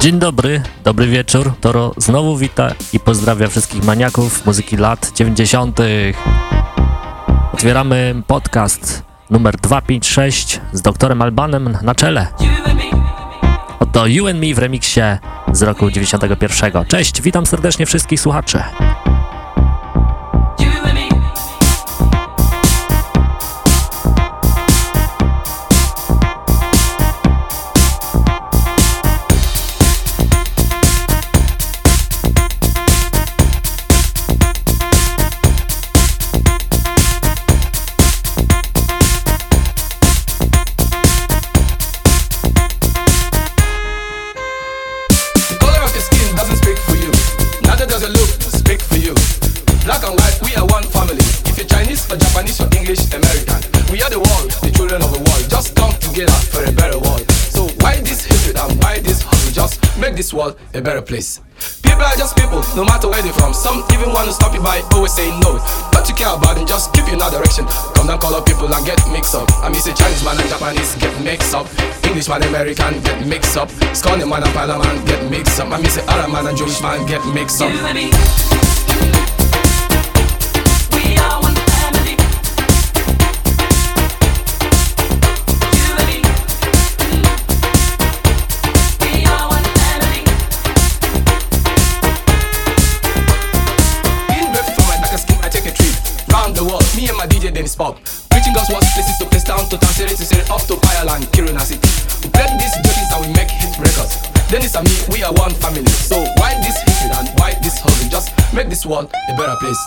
Dzień dobry, dobry wieczór. Toro znowu wita i pozdrawia wszystkich maniaków muzyki lat 90. Otwieramy podcast numer 256 z doktorem Albanem na czele. Oto You and Me w remiksie z roku 91. Cześć, witam serdecznie wszystkich słuchaczy. Place. People are just people, no matter where they're from. Some even want to stop you by always saying no. But you care about them, just keep you in that direction. Come down, call up people and get mixed up. I mean, say Chinese man and Japanese get mixed up. English man, American get mixed up. Scottish man and Panama get mixed up. I mean, say Arab man and Jewish man get mixed up. Pop. Preaching God's words, places to place down to town, city to city, up to Ireland, Kiruna City. We play these judges and we make hit records. Dennis and me, we are one family. So why this hatred and why this hustle? Just make this world a better place.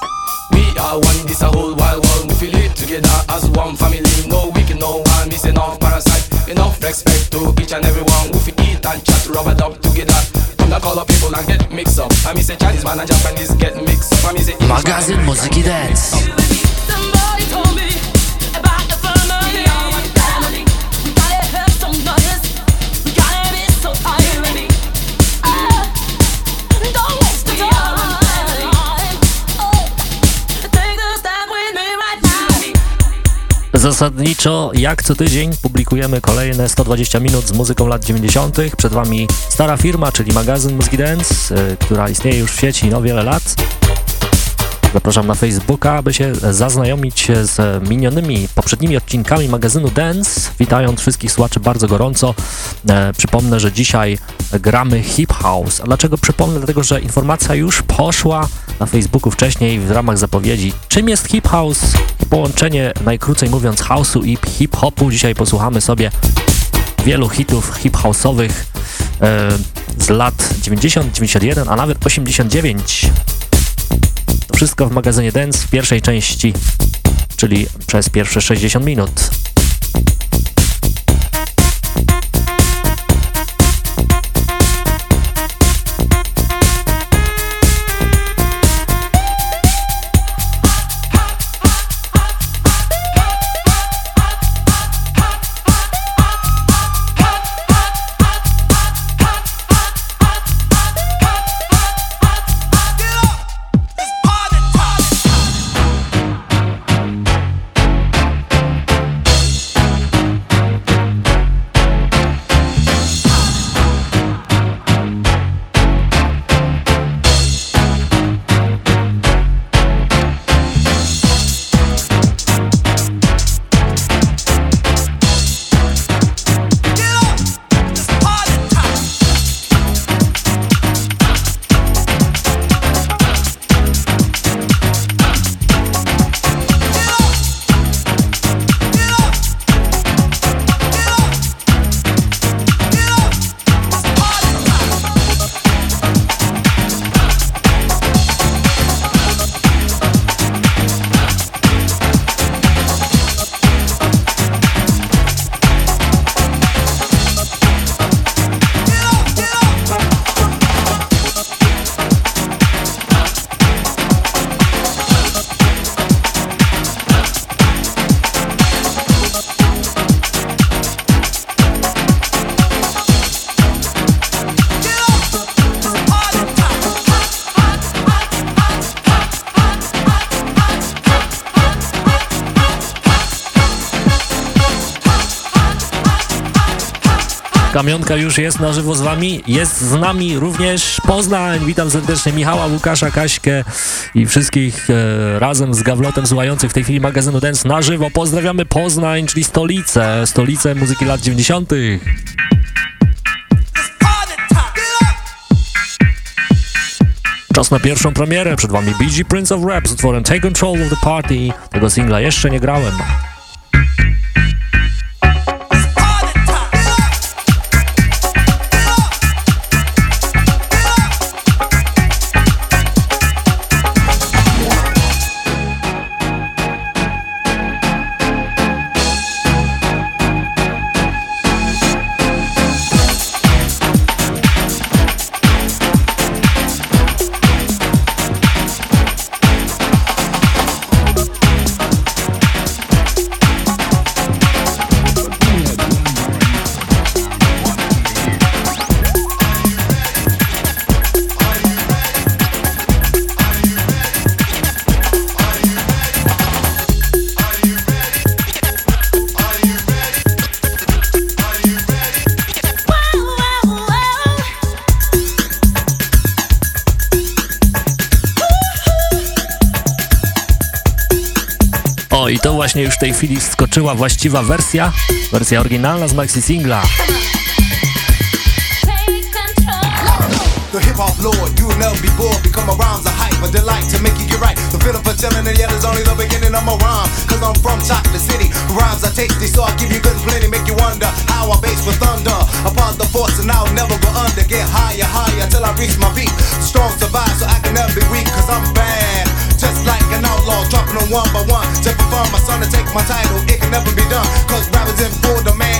We are one, this a whole wild world. We feel it together as one family. No weak, no one miss enough parasite. Enough respect to each and everyone. We eat and chat, rub it up together. Come call up people and get mixed up. I mean say Chinese man and Japanese get mixed up. I mean say Magazyn Muzyki Dance. Zasadniczo, jak co tydzień, publikujemy kolejne 120 minut z muzyką lat 90. Przed Wami stara firma, czyli magazyn Muzyki Dance, y, która istnieje już w sieci no wiele lat. Zapraszam na Facebooka, aby się zaznajomić z minionymi poprzednimi odcinkami magazynu Dance. Witając wszystkich słuchaczy bardzo gorąco. E, przypomnę, że dzisiaj gramy Hip House. A dlaczego przypomnę? Dlatego, że informacja już poszła na Facebooku wcześniej w ramach zapowiedzi. Czym jest Hip House? Połączenie, najkrócej mówiąc, house'u i hip-hopu. Dzisiaj posłuchamy sobie wielu hitów hip-house'owych e, z lat 90, 91, a nawet 89 wszystko w magazynie Dance w pierwszej części, czyli przez pierwsze 60 minut. Kamionka już jest na żywo z wami. Jest z nami również Poznań. Witam serdecznie Michała, Łukasza, Kaśkę i wszystkich e, razem z Gawlotem słuchających w tej chwili magazynu Dance na żywo. Pozdrawiamy Poznań, czyli stolicę, stolicę muzyki lat 90. Czas na pierwszą premierę. Przed wami BG Prince of Rap z utworem Take Control of the Party. Tego singla jeszcze nie grałem. Właśnie już w tej chwili skoczyła właściwa wersja, wersja oryginalna z maxi singla. The hip hop lord, you my rhymes hype, a delight to make you get right. The feeling for yeah, is only the beginning of my I'm from Chocolate City. Rhymes are tasty, so I give you good and plenty. Make you wonder how I base with thunder. Upon the force, and I'll never go under. Get higher, higher till I reach my peak. Strong survive, so I can never be weak. Cause I'm bad. Just like outlaw, dropping them one by one. Just for my son to take my title, it can never be done. Cause rappers in full demand,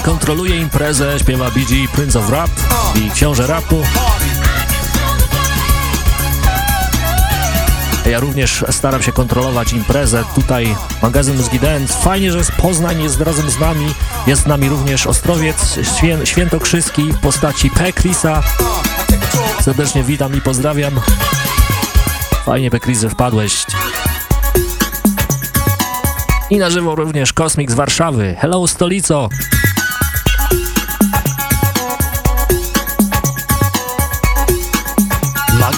kontroluje imprezę, śpiewa BG Prince of Rap i książę rapu. Ja również staram się kontrolować imprezę. Tutaj magazyn Mózgi Dance. Fajnie, że z Poznań jest razem z nami. Jest z nami również Ostrowiec Świę Świętokrzyski w postaci Pekrisa. Serdecznie witam i pozdrawiam. Fajnie Pekris, że wpadłeś. I na żywo również Kosmik z Warszawy. Hello stolico!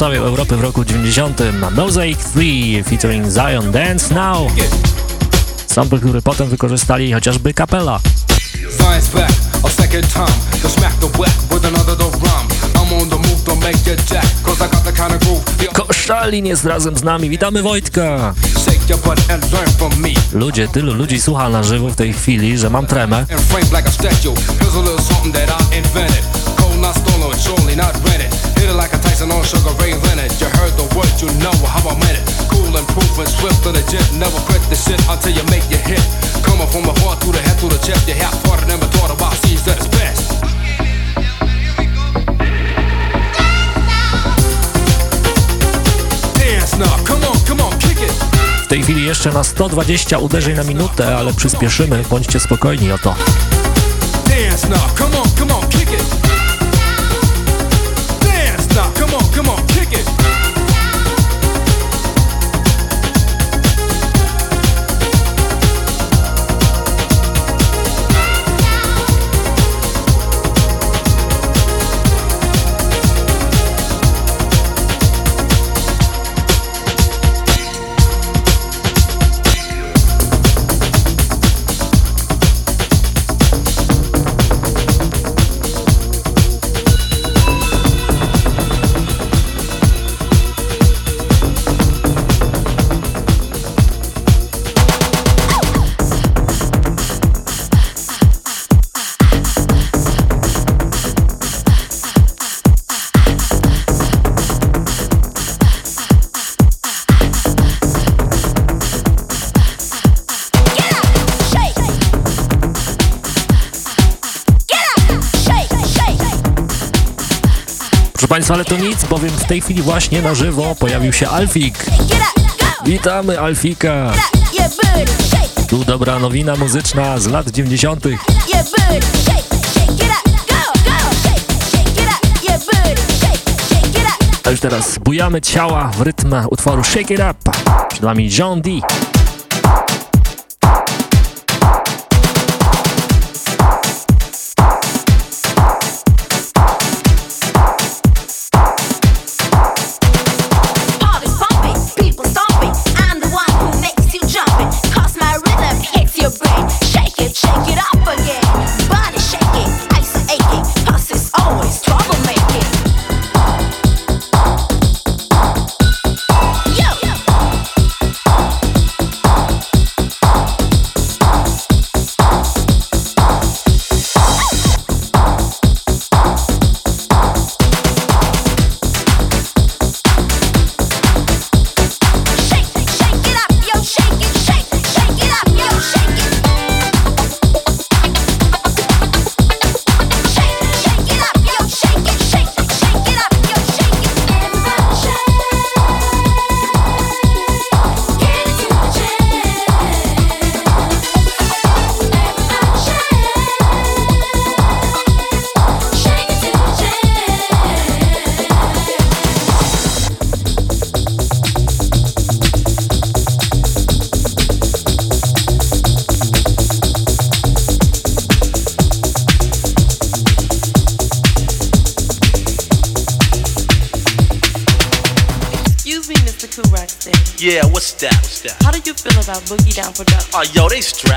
całej Europy w roku 90. Mosaic 3 featuring Zion Dance Now. Sample, który potem wykorzystali chociażby kapela. Koszalin jest razem z nami, witamy Wojtka! Ludzie, tylu ludzi słucha na żywo w tej chwili, że mam tremę. Feel like a Tyson on Sugar Ray You heard the word, you know how I meant it. Cool and proven, swift to the jet. Never quit the shit until you make your hit. Coming from the heart through the head through the chest. You have fought and never thought about seeds that is best. W tej chwili jeszcze na 120 uderzeń na minutę, ale przyspieszymy, bądźcie spokojni o to. Dance now, come on, come on, kick it. bowiem w tej chwili właśnie na żywo pojawił się Alfik. Witamy Alfika! Tu dobra nowina muzyczna z lat 90. A już teraz bujamy ciała w rytm utworu Shake It Up, przed nami John Dee.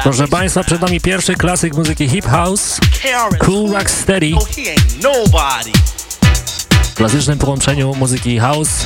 Proszę Państwa, przed nami pierwszy klasyk muzyki hip house, Cool Rock Steady, w klasycznym połączeniu muzyki house.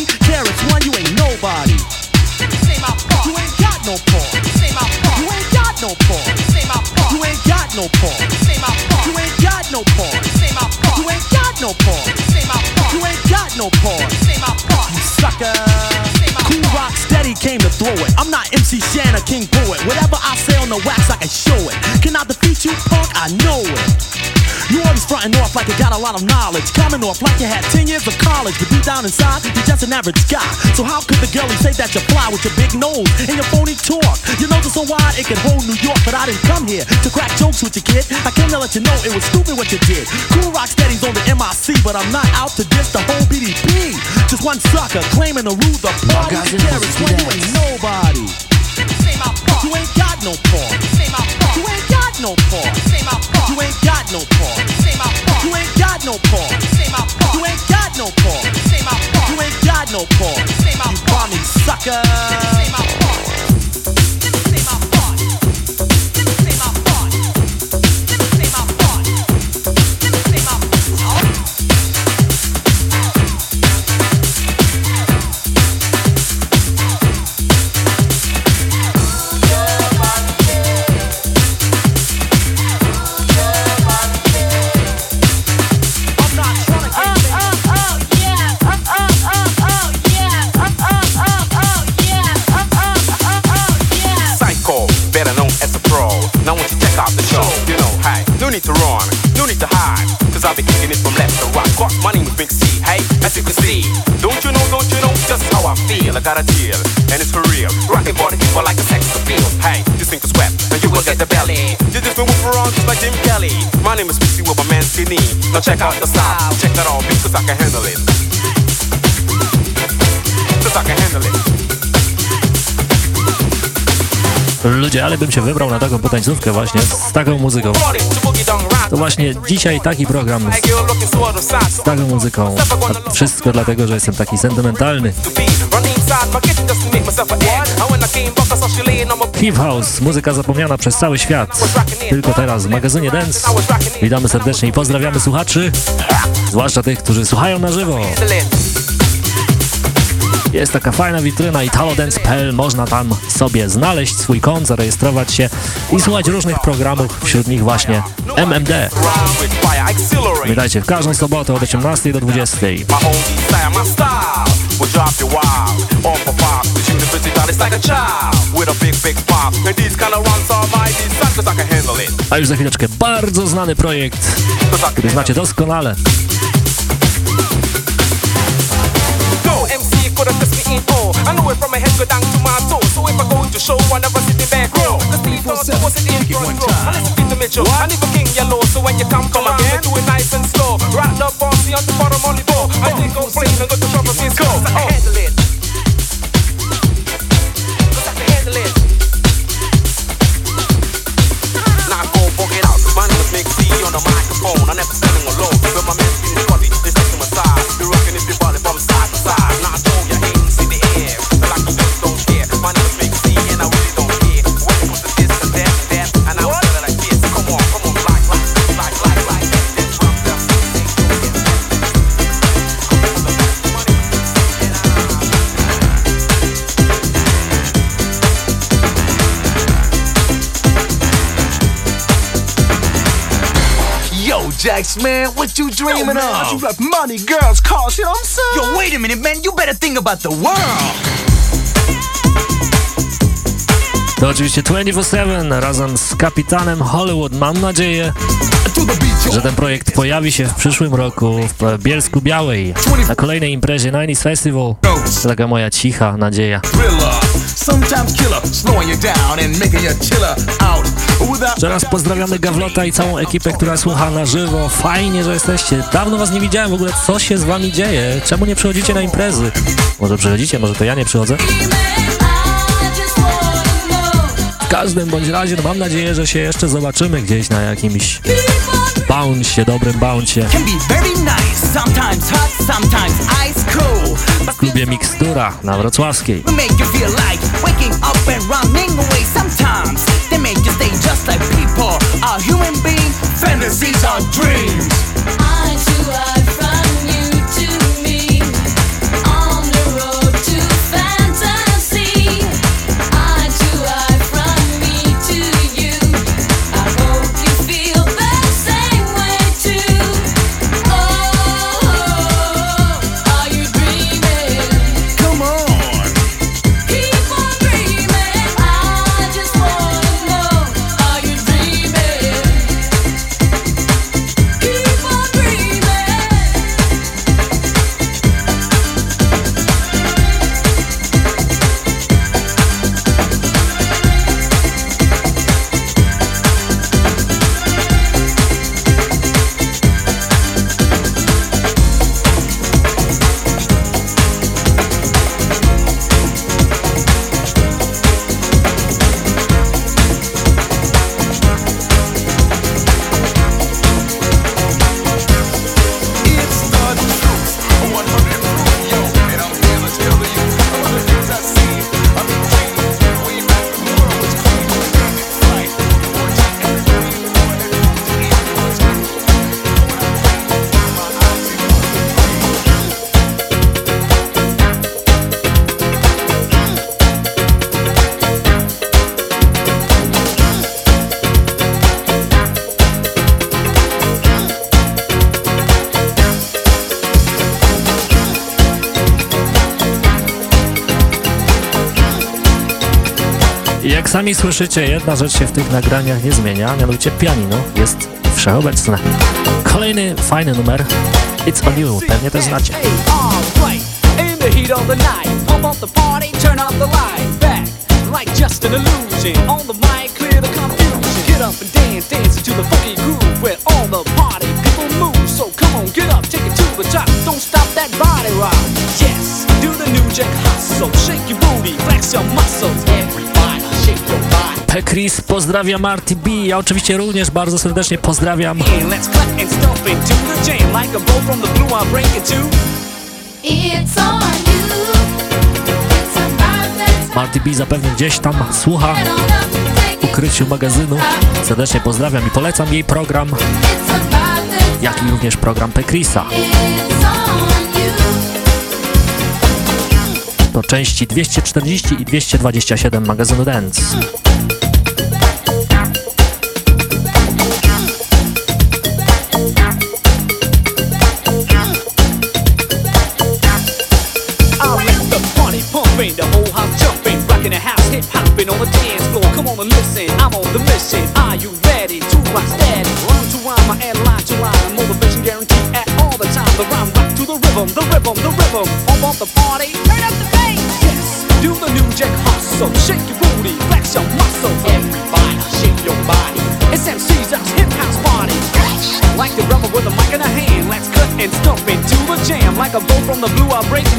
20 carats, one, you ain't nobody. You ain't got no paw. You ain't got no paw. You ain't got no paw. You ain't got no paw. You ain't got no paw. You ain't got no paw. You sucker. Cool rock steady came to throw it. I'm not MC Shanna, King Poet. Whatever I say on the wax, I can show it. Can I defeat you, punk? I know it. You always frontin' off like you got a lot of knowledge. Coming off like you had 10 years of college. But deep down inside, you're just an average guy. So how could the girlie say that you fly with your big nose and your phony talk? Your nose is so wide it could hold New York. But I didn't come here to crack jokes with you, kid. I came to let you know it was stupid what you did. Cool Rock Steady's on the MIC, but I'm not out to diss the whole BDP. Just one sucker claiming to rule the party. Carrots when you ain't nobody. You ain't got no paw. You ain't got no paw. You ain't got no paw. You ain't got no paw. You ain't got no paw. You ain't got no paw. You bummy sucker. No need to run, no need to hide. Cause I'll be kicking it from left to right. Got my name is Big C, hey, as you can see. Don't you know, don't you know just how I feel? I got a deal, and it's for real. Rocking body people like a sex appeal. Hey, you think it's wet, and you will get the belly. You just been whoop around just like Jim Kelly. My name is Big C with my man Skinny. Now check out the style, check that out because I can handle it. Cause I can handle it. Ludzie, ale bym się wybrał na taką potańcówkę właśnie z taką muzyką. To właśnie dzisiaj taki program z taką muzyką. A wszystko dlatego, że jestem taki sentymentalny. Hip House, muzyka zapomniana przez cały świat. Tylko teraz w magazynie Dance. Witamy serdecznie i pozdrawiamy słuchaczy, zwłaszcza tych, którzy słuchają na żywo. Jest taka fajna witryna italodance.pl, można tam sobie znaleźć swój kont, zarejestrować się i słuchać różnych programów, wśród nich właśnie MMD. Pamiętajcie, w każdą sobotę od 18 do 20. My own style, my style will drop wild. Off a pop, the down, it's like a child with a big, big pop. And these kind of are I can handle it. A już za chwileczkę bardzo znany projekt, który znacie doskonale. I know it from my head go down to my toes. So if I go to show, I never sit in back row. Cause people thought I was in front row. I listen to Mitchell, I leave a king yellow. So when you come, come again, do it nice and slow. Right up on the on the bottom on the door. I think I'm playing and go to trouble since go. Man, what you dreaming Yo, man, of? you got money, girls, cars, you know what I'm saying? Yo, wait a minute, man. You better think about the world. To oczywiście 24-7 razem z kapitanem Hollywood. Mam nadzieję, że ten projekt pojawi się w przyszłym roku w Bielsku Białej na kolejnej imprezie 90s Festival. To taka moja cicha nadzieja. Sometimes killer, slowing you down and making you chiller out. Without Jeszcze raz pozdrawiamy Gawlota i całą ekipę, która słucha na żywo. Fajnie, że jesteście. Dawno was nie widziałem w ogóle, co się z wami dzieje? Czemu nie przychodzicie na imprezy? Może przychodzicie, może to ja nie przychodzę? W każdym bądź razie no mam nadzieję, że się jeszcze zobaczymy gdzieś na jakimś bounce, dobrym bounce can be very nice. Sometimes hot, sometimes ice w klubie Mikstura na Wrocławskiej. we make you feel like waking sami słyszycie, jedna rzecz się w tych nagraniach nie zmienia, mianowicie pianino jest wszechobecne. Kolejny fajny numer, It's On You, pewnie też znacie. Yes, do the new jack hustle. Shake your booty, flex your muscles. Everybody, shake your body. P. Chris pozdrawia Marty B. Ja oczywiście również bardzo serdecznie pozdrawiam. Marty B zapewne gdzieś tam słucha w ukryciu magazynu. Serdecznie pozdrawiam i polecam jej program, jak i również program Pekrisa. To części 240 i 227 magazynu Dance.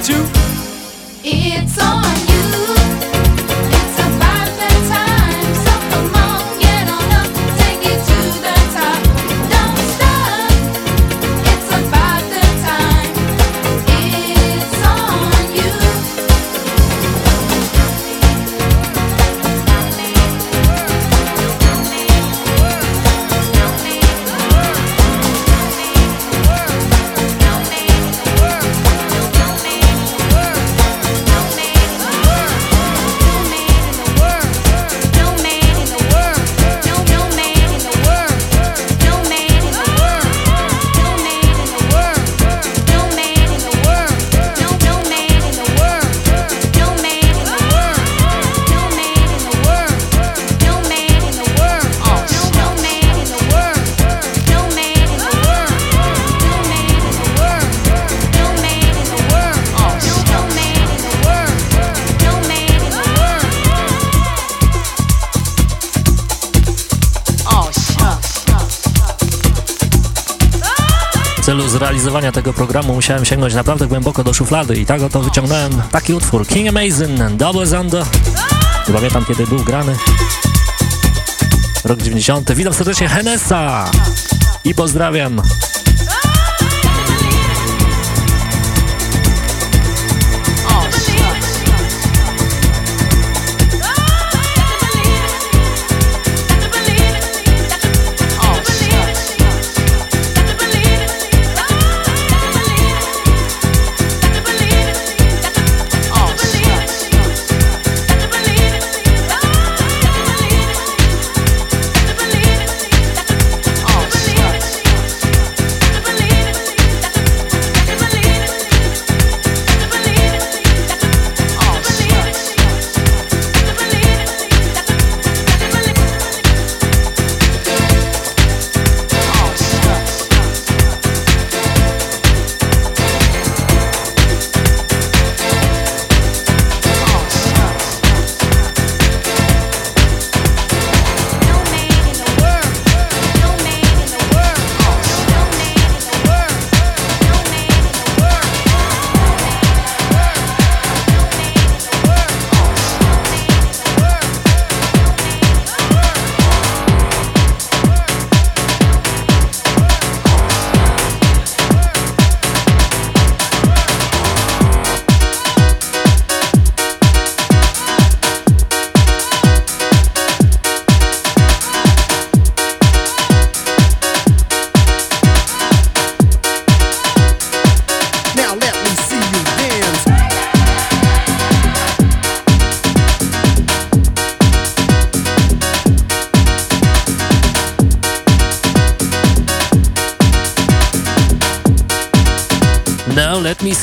Blue, I break into. It's on tego programu musiałem sięgnąć naprawdę głęboko do szuflady i tak oto wyciągnąłem taki utwór King Amazing, Double Zando. Nie pamiętam kiedy był grany. Rok 90. Witam serdecznie Henesa i pozdrawiam.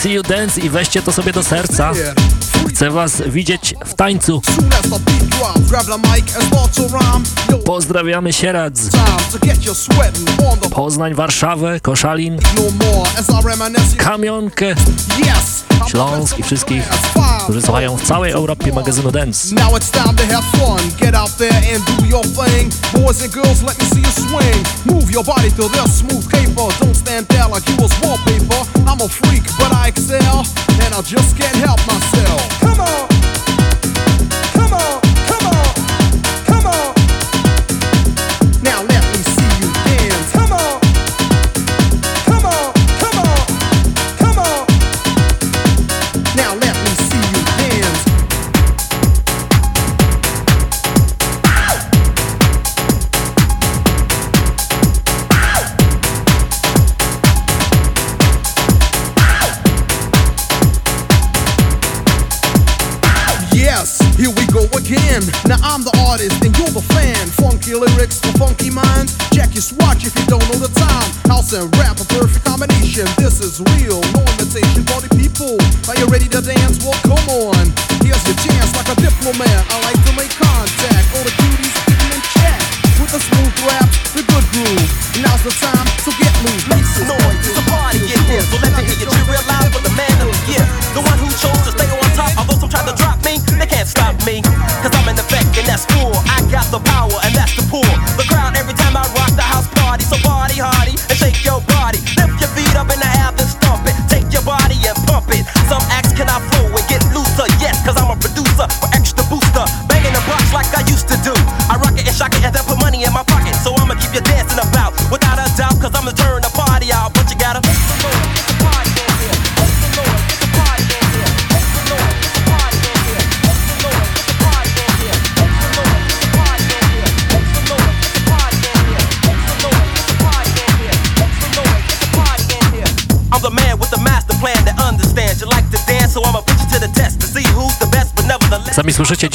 See You Dance i weźcie to sobie do serca. Chcę was widzieć w tańcu. Pozdrawiamy Sieradz. Poznań, Warszawę, Koszalin, Kamionkę, Śląsk i wszystkich którzy słuchają w całej Europie magazynu Dance. Now it's time to have fun. Get out there and do your thing. Boys and girls, let me see you swing. Move your body to the smooth caper. Don't stand there like you was wallpaper. I'm a freak, but I excel. And I just can't help myself.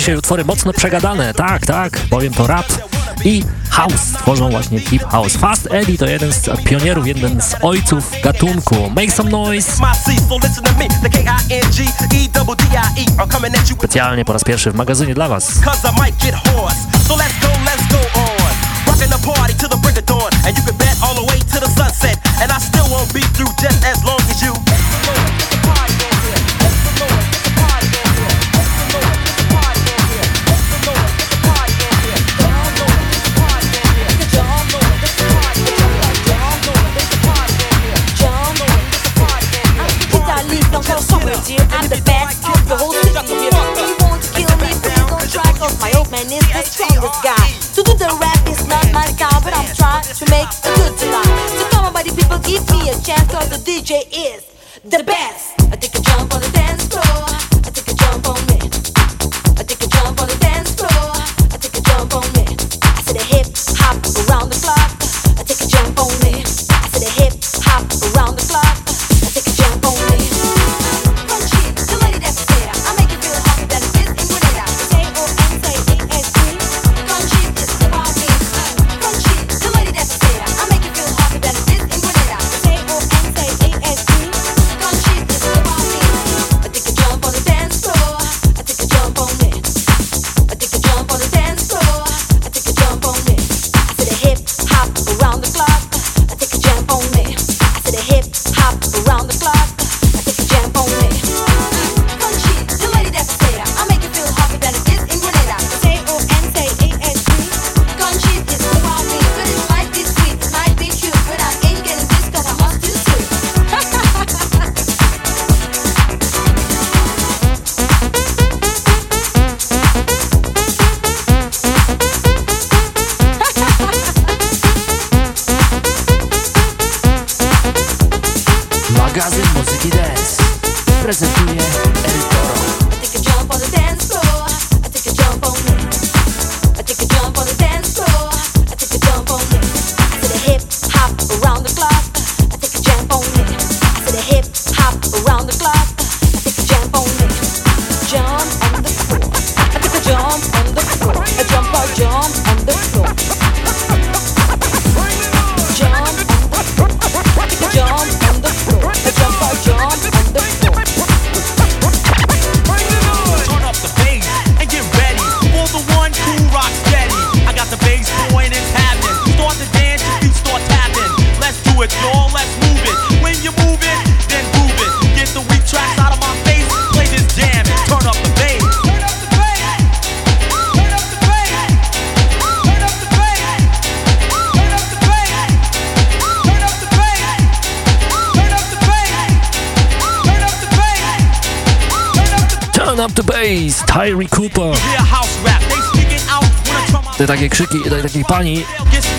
dzisiaj utwory mocno przegadane, tak, tak, bowiem to rap i house, tworzą właśnie Deep House. Fast Eddie to jeden z pionierów, jeden z ojców gatunku. Make some noise! Specjalnie po raz pierwszy w magazynie dla was. And you can bet all the way to the sunset And I still won't be through just as long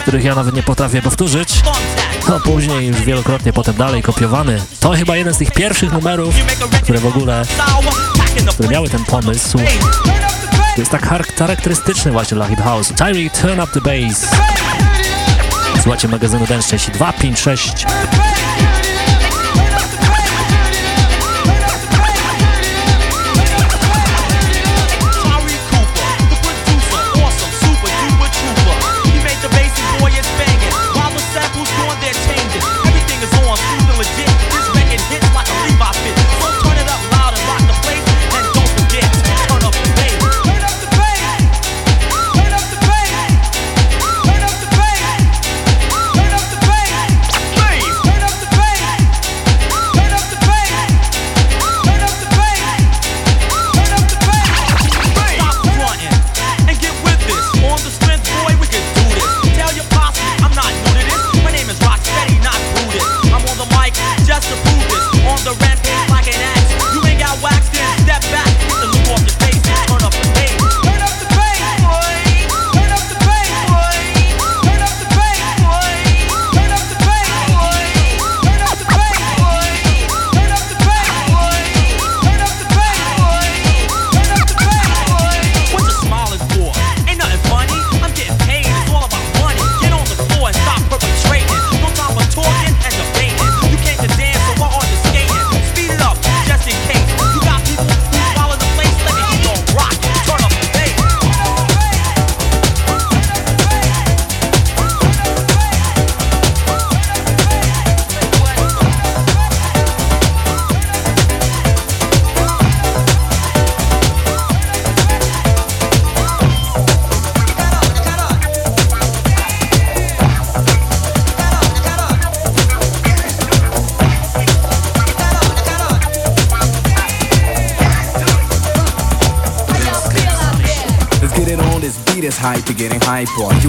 których ja nawet nie potrafię powtórzyć, no później już wielokrotnie potem dalej kopiowany. To chyba jeden z tych pierwszych numerów, które w ogóle, które miały ten pomysł. To jest tak charakterystyczny właśnie dla Hip House. Tyree, turn up the bass. Słuchajcie magazynu Dance 256.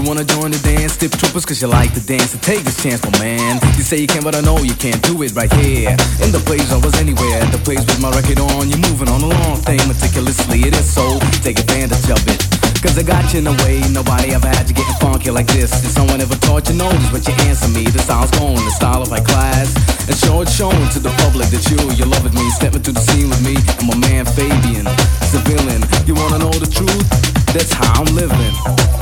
Wanna join the dance, tip troopers cause you like to dance. So take this chance, my man. You say you can, but I know you can't do it right here. In the place I was anywhere, at the place with my record on. You're moving on a long thing meticulously. It is so, take advantage of it. Cause I got you in a way nobody ever had you getting funky like this. If someone ever taught you notice what you answer me. The style's going, the style of my class. And show it shown to the public that you, you love with me. Stepping through the scene with me and my man Fabian, civilian. You wanna know the truth? That's how I'm living.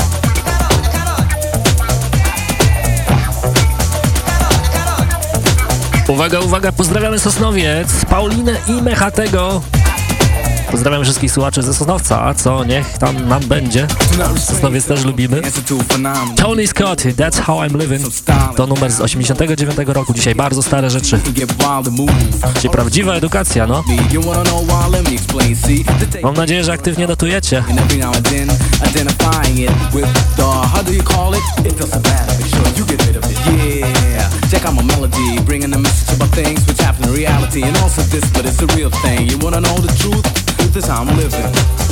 Uwaga, uwaga, pozdrawiamy Sosnowiec, Paulinę i Mechatego. Pozdrawiam wszystkich słuchaczy ze Sosnowca, co niech tam nam będzie. Sosnowiec też lubimy. Tony Scott, That's How I'm Living. To numer z 89 roku, dzisiaj bardzo stare rzeczy. Dzisiaj prawdziwa edukacja, no. Mam nadzieję, że aktywnie notujecie. Check out my melody, bringing the message about things which happen in reality, and also this, but it's a real thing. You wanna know the truth? Truth is how I'm living.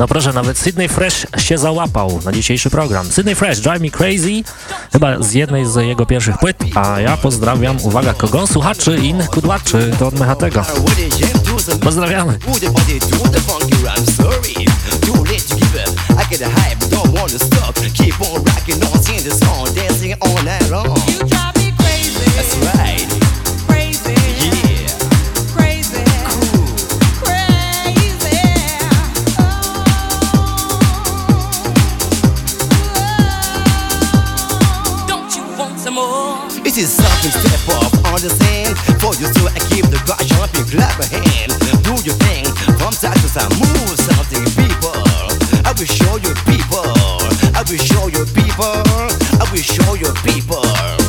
No proszę, nawet Sydney Fresh się załapał na dzisiejszy program. Sydney Fresh, Drive Me Crazy, chyba z jednej z jego pierwszych płyt, a ja pozdrawiam, uwaga, kogo? Słuchaczy i innych kudłaczy, to od Mechatego. Pozdrawiamy. That's right. Is something step up on the scene. For you so I keep the ground jumping, clap a hand. Do your thing from side to side Move something people. I will show you people. I will show you people. I will show you people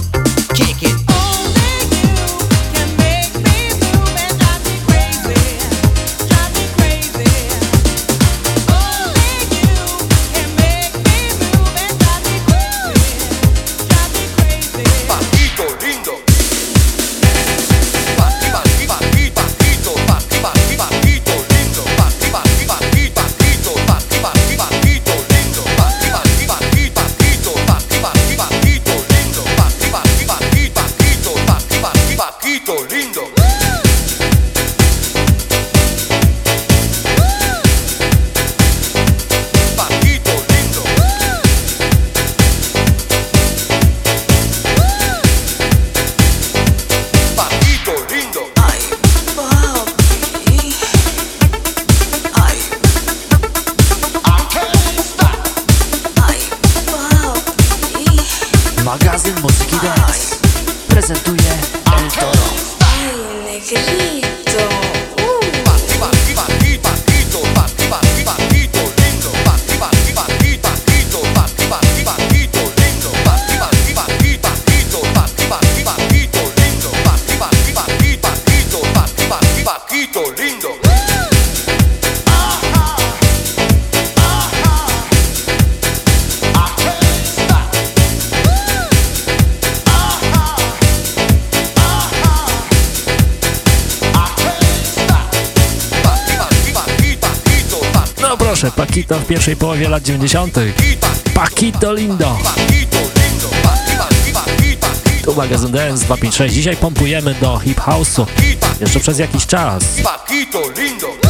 Paquito w pierwszej połowie lat 90. Paquito Lindo. Tu magazyn Dance 256. Dzisiaj pompujemy do hip house'u. Jeszcze przez jakiś czas. Paquito Lindo.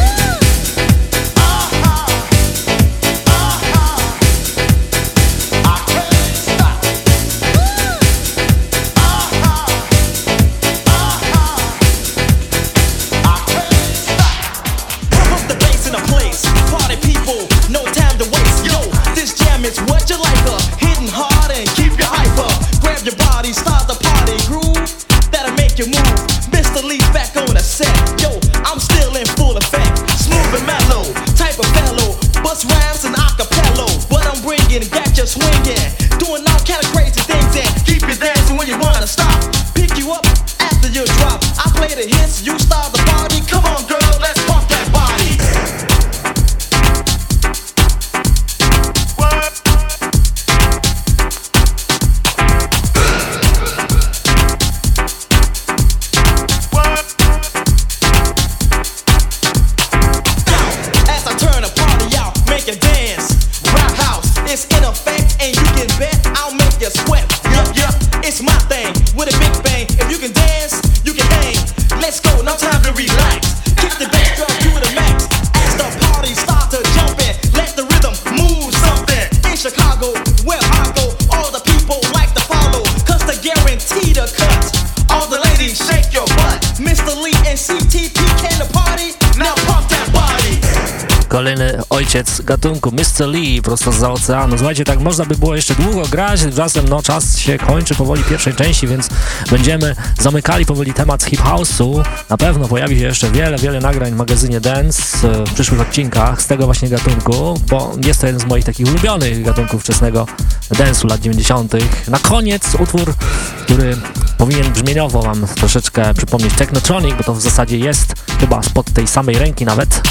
Gatunku Mr. Lee prosto z oceanu. Słuchajcie, tak można by było jeszcze długo grać, tymczasem no czas się kończy powoli pierwszej części, więc będziemy zamykali powoli temat hip house'u. Na pewno pojawi się jeszcze wiele, wiele nagrań w magazynie Dance e, w przyszłych odcinkach z tego właśnie gatunku, bo jest to jeden z moich takich ulubionych gatunków wczesnego dance'u lat 90. Na koniec utwór, który powinien brzmieniowo wam troszeczkę przypomnieć Technotronic, bo to w zasadzie jest chyba spod tej samej ręki nawet.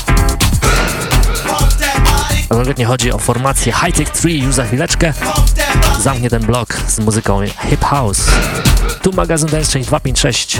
Konkretnie chodzi o formację High-Tech 3 już za chwileczkę. Zamknie ten blok z muzyką Hip House. Tu magazyn Dance 256.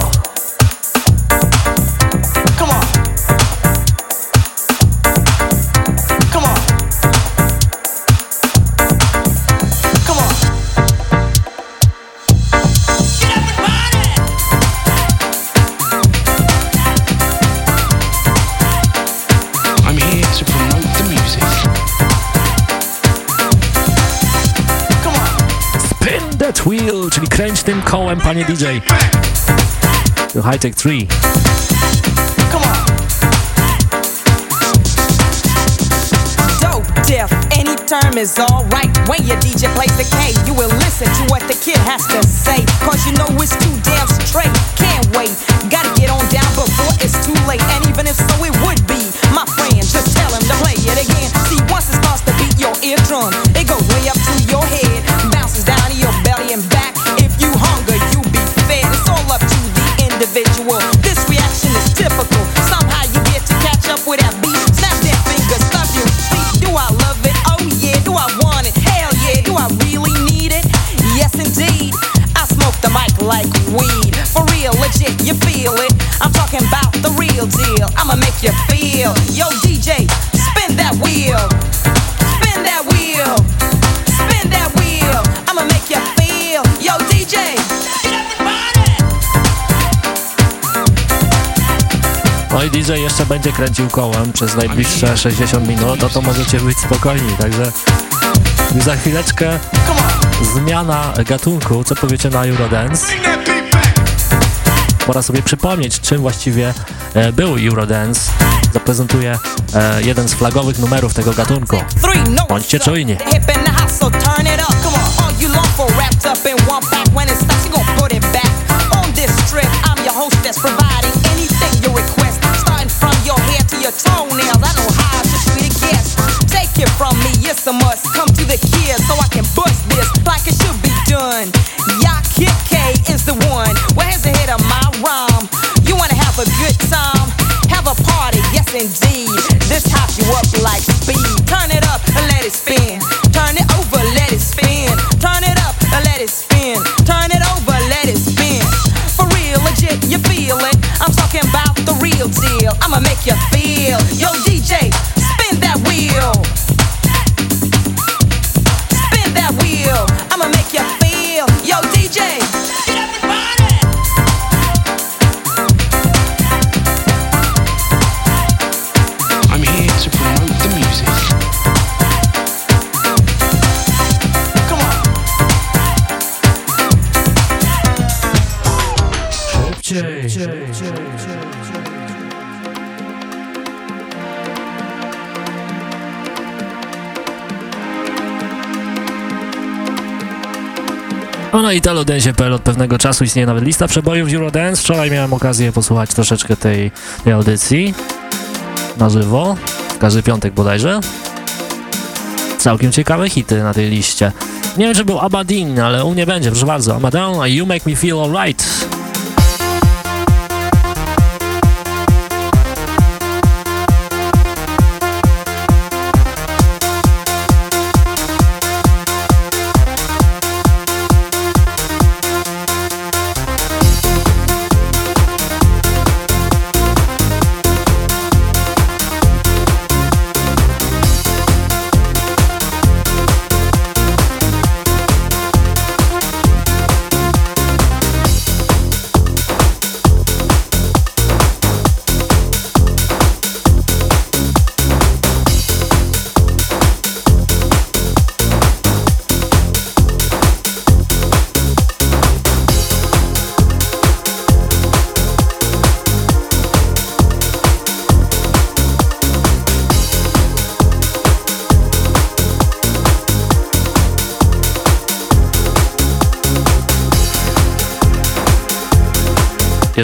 Kręć tym kołem, panie DJ. To High Tech 3. Any term is alright. When your DJ plays the K, you will listen to what the kid has to say. Cause you know it's too damn straight. Can't wait, gotta get on down before it's too late. And even if so, it would be. My friend, just tell him to play it again. See, once it starts to beat your eardrum, individual. This reaction is typical. Somehow you get to catch up with that beat. Snap that finger, stuff your feet. Do I love it? Oh yeah. Do I want it? Hell yeah. Do I really need it? Yes indeed. I smoke the mic like weed. For real, legit, you feel it. I'm talking about the real deal. I'ma make you feel. Yo DJ, spin that wheel. DJ jeszcze będzie kręcił kołem przez najbliższe 60 minut, no to możecie być spokojni, także za chwileczkę zmiana gatunku, co powiecie na Eurodance? Pora sobie przypomnieć, czym właściwie e, był Eurodance. Zaprezentuję e, jeden z flagowych numerów tego gatunku. Bądźcie czujni. Your hair to your toenails. I know how to treat a guest. Take it from me, it's a must. Come to the kids so I can bust this like it should be done. Y'all Kid K is the one. Well, here's the head of my rhyme. You wanna have a good time? Have a party, yes indeed. This hops you up like speed. Turn it up and let it spin. Real deal. I'ma make you feel feel. Yo, DJ, spin that wheel. No na italo.dance.pl od pewnego czasu istnieje nawet lista przebojów Eurodance. Wczoraj miałem okazję posłuchać troszeczkę tej, tej audycji na żywo, każdy piątek bodajże. Całkiem ciekawe hity na tej liście. Nie wiem, czy był Abadin, ale u mnie będzie, proszę bardzo. Amadon, You Make Me Feel Alright.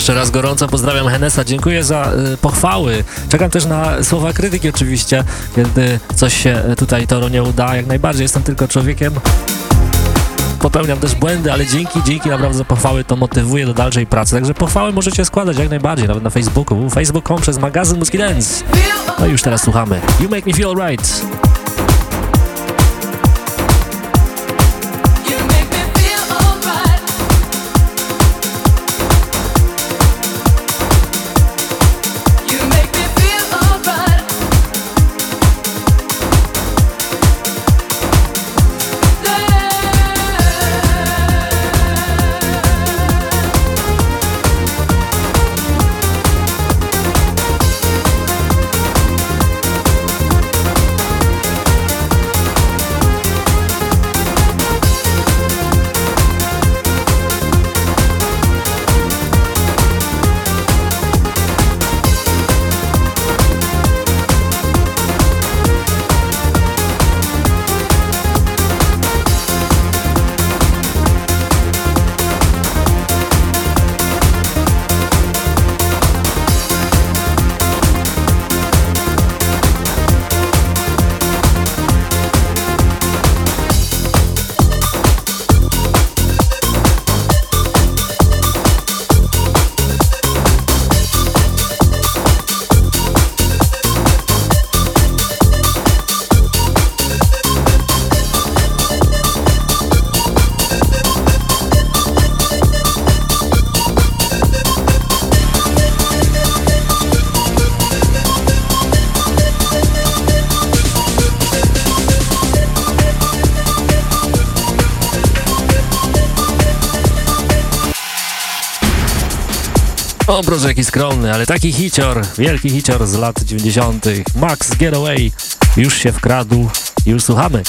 Jeszcze raz gorąco pozdrawiam Henesa, dziękuję za y, pochwały. Czekam też na słowa krytyki oczywiście, kiedy coś się tutaj Toro nie uda. Jak najbardziej jestem tylko człowiekiem. Popełniam też błędy, ale dzięki, dzięki naprawdę za pochwały to motywuje do dalszej pracy. Także pochwały możecie składać jak najbardziej, nawet na Facebooku, facebook.com przez magazyn Muski Dance. No i już teraz słuchamy. You make me feel right. Obrócz jaki skromny, ale taki hicior, wielki hicior z lat 90. Max Getaway już się wkradł, już słuchamy.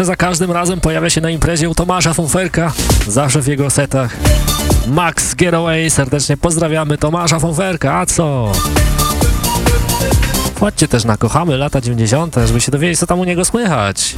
zawsze za każdym razem pojawia się na imprezie u Tomasza Fonferka, zawsze w jego setach. Max Getaway, serdecznie pozdrawiamy Tomasza Fonferka, a co? Chodźcie też na Kochamy lata 90., żeby się dowiedzieć, co tam u niego słychać.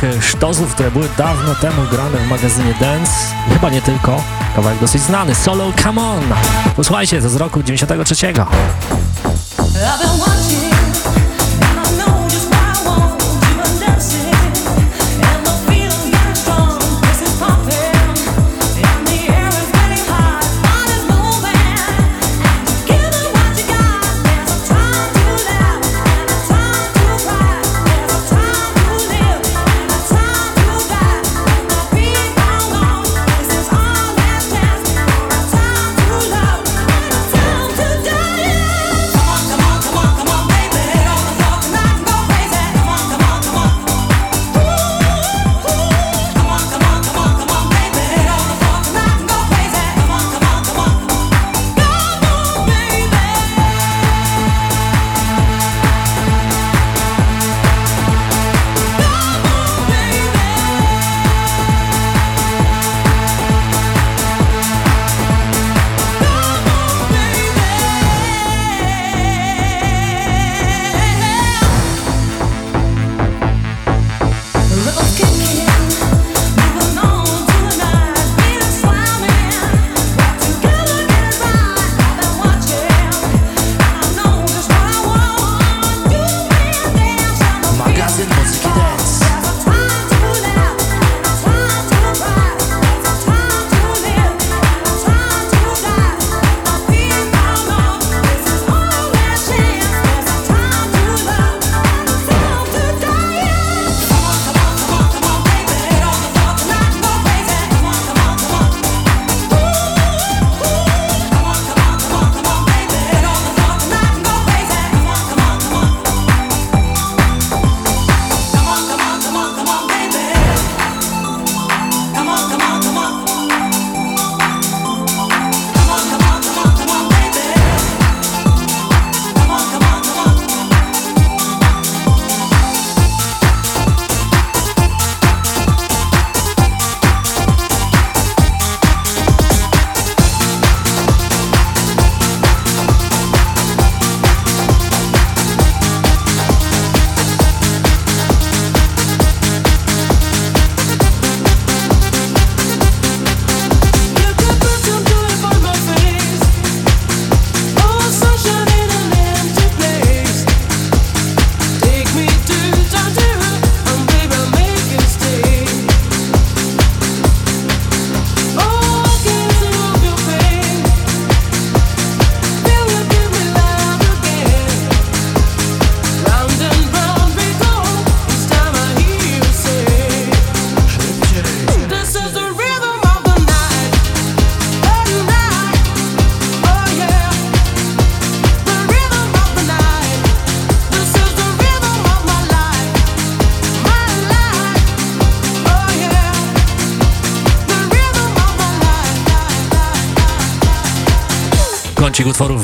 tych sztosów, które były dawno temu grane w magazynie Dance. I chyba nie tylko. Kawałek dosyć znany. Solo Come On! Posłuchajcie, to z roku 93.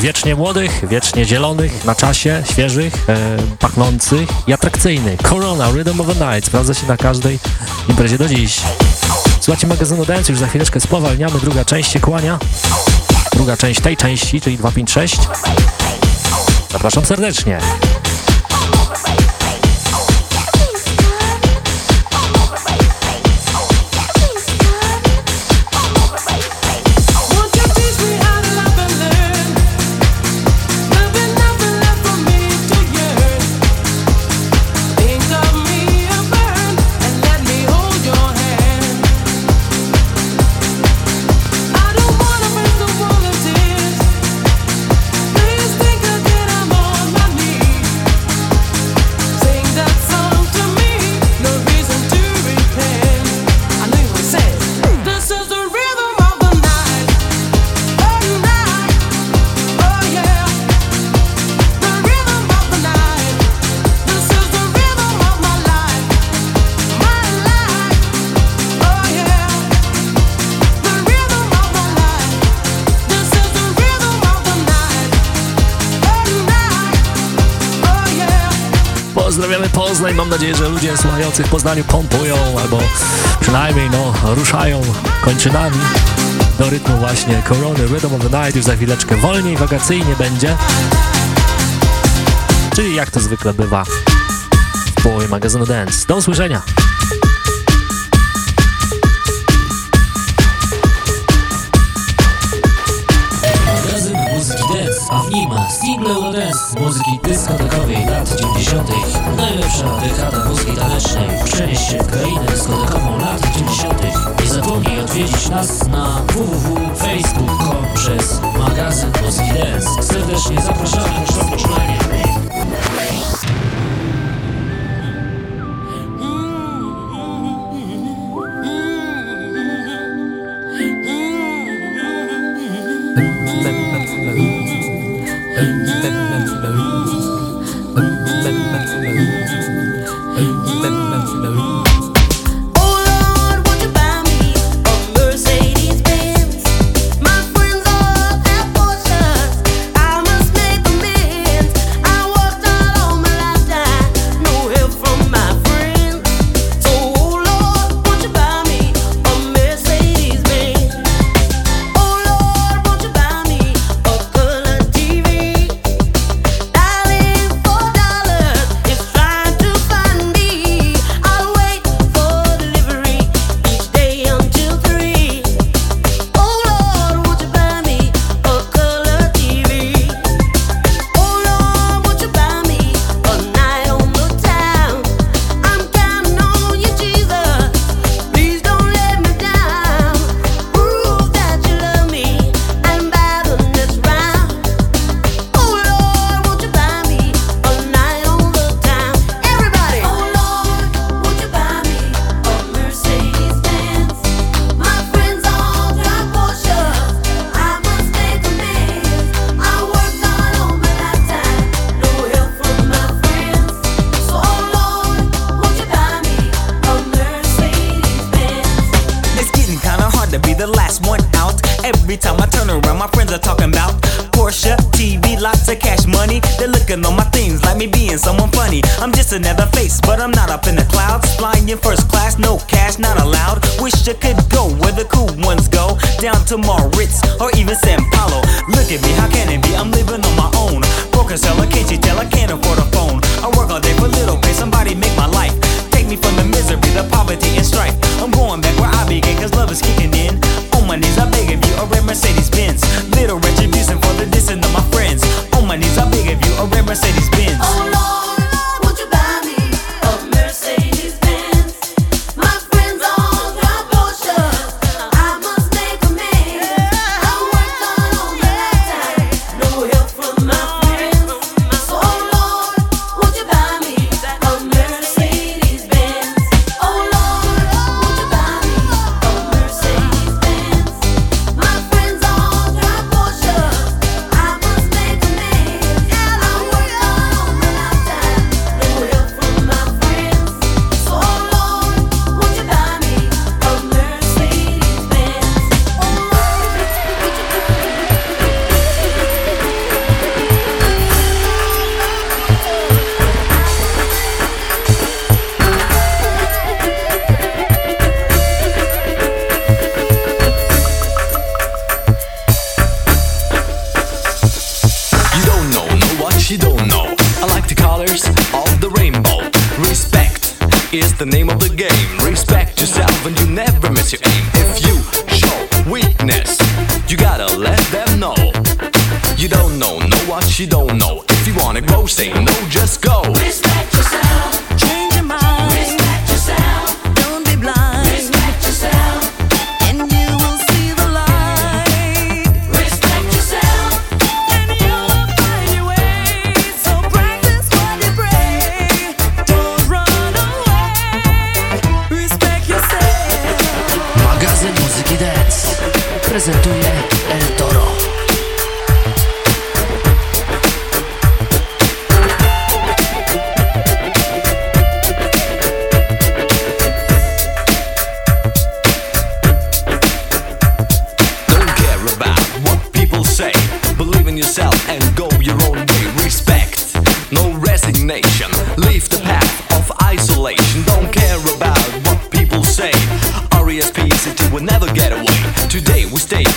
wiecznie młodych, wiecznie zielonych, na czasie, świeżych, e, pachnących i atrakcyjnych. Corona, Rhythm of the Night sprawdza się na każdej imprezie do dziś. Słuchajcie magazynu Dance, już za chwileczkę spowalniamy, druga część się kłania. Druga część tej części, czyli 256. Zapraszam serdecznie. Mam nadzieję, że ludzie słuchający w Poznaniu pompują albo przynajmniej no, ruszają kończynami do rytmu właśnie Korony Rhythm of the Night już za chwileczkę wolniej, wakacyjnie będzie. Czyli jak to zwykle bywa w połowie magazynu Dance. Do usłyszenia! до сна. Ву-ву-ву.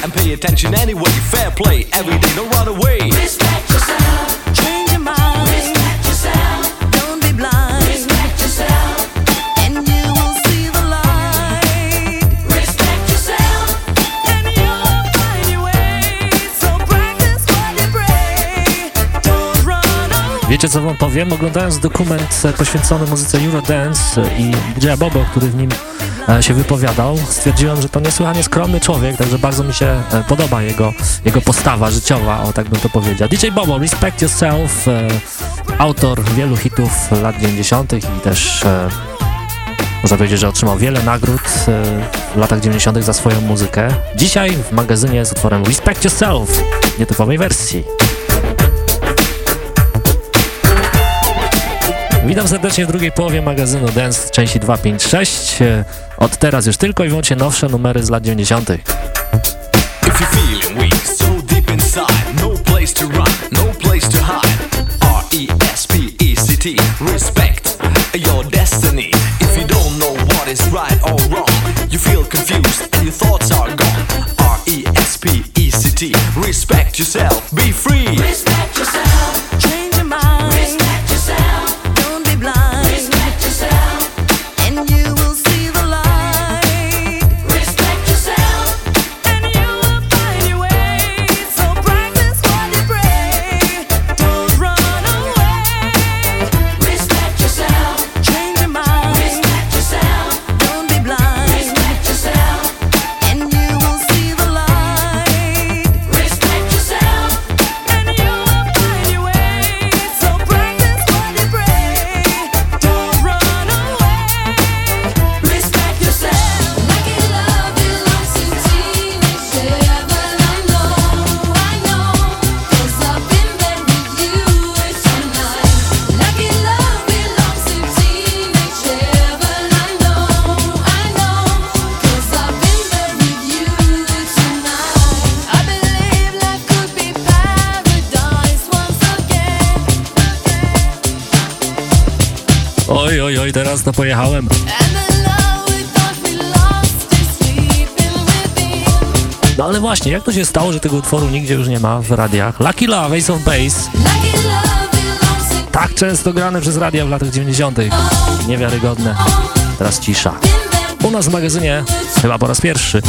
And pay attention anyway. Fair play every day, don't run away. Respect yourself. Change your mind. Respect yourself. Don't be blind. Respect yourself. And you will see the light. Respect yourself. And you'll find your way. So practice what you pray. Don't run away. Wiecie co wam powiem? Oglądając dokument poświęcony muzyce Eurodance i DJ Bobo, który w nim się wypowiadał, stwierdziłem, że to niesłychanie skromny człowiek, także bardzo mi się e, podoba jego, jego postawa życiowa, o tak bym to powiedział. DJ Bobo, Respect Yourself, e, autor wielu hitów lat 90. i też e, można powiedzieć, że otrzymał wiele nagród e, w latach 90. za swoją muzykę. Dzisiaj w magazynie z utworem Respect Yourself, w nietypowej wersji. Witam serdecznie w drugiej połowie magazynu Dance części 256. E, Od teraz już tylko i wyłącznie nowsze numery z lat 90. If you're feeling weak, so deep inside, no place to run, no place to hide. R E S P E C T, respect your destiny. If you don't know what is right or wrong, you feel confused and your thoughts are gone. R E S P E C T, respect yourself, be free. Respect yourself. Teraz to pojechałem. No ale właśnie, jak to się stało, że tego utworu nigdzie już nie ma w radiach? Lucky Love, Ace of Base. Tak często grane przez radia w latach 90. Niewiarygodne. Teraz cisza. U nas w magazynie chyba po raz pierwszy.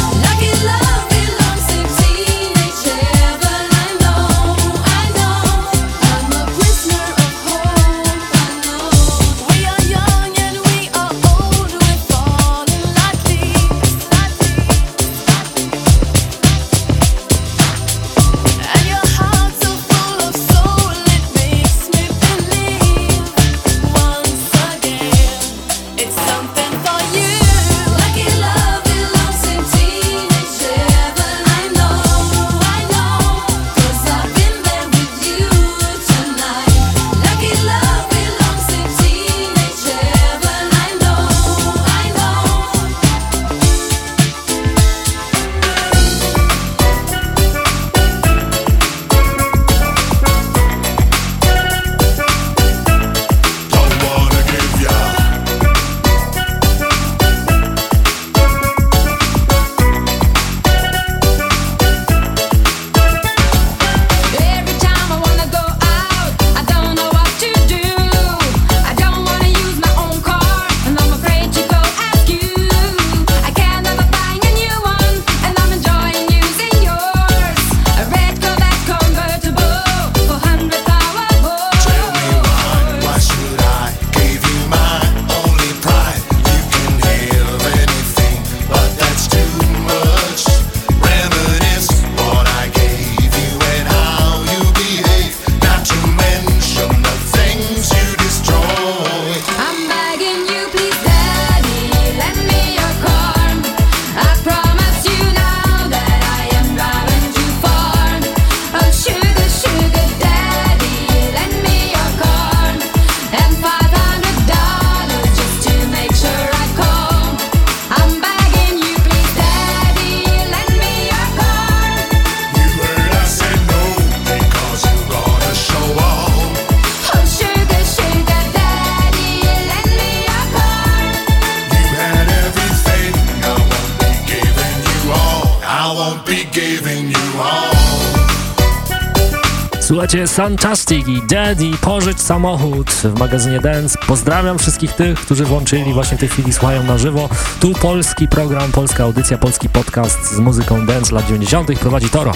Santastic i Daddy Pożycz Samochód w magazynie Dance. Pozdrawiam wszystkich tych, którzy włączyli właśnie w tej chwili, słuchają na żywo. Tu polski program, polska audycja, polski podcast z muzyką dance lat 90. prowadzi Toro.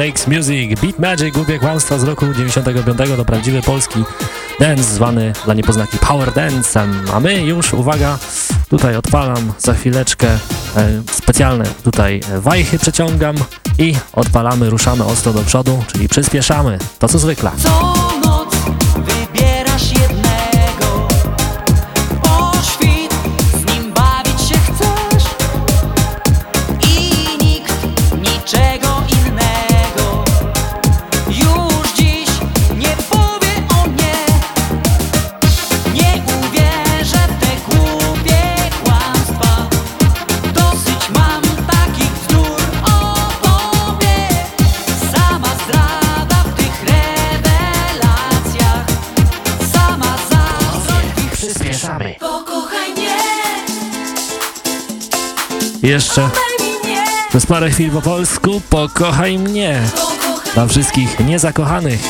Snakes Music, Beat Magic, głupie kłamstwa z roku 95 to prawdziwy polski dance zwany dla niepoznaki Power Dance'em. A my już, uwaga, tutaj odpalam za chwileczkę e, specjalne tutaj e, wajchy przeciągam i odpalamy, ruszamy ostro do przodu, czyli przyspieszamy, to co zwykle. jeszcze przez parę chwil po polsku Pokochaj mnie dla wszystkich niezakochanych.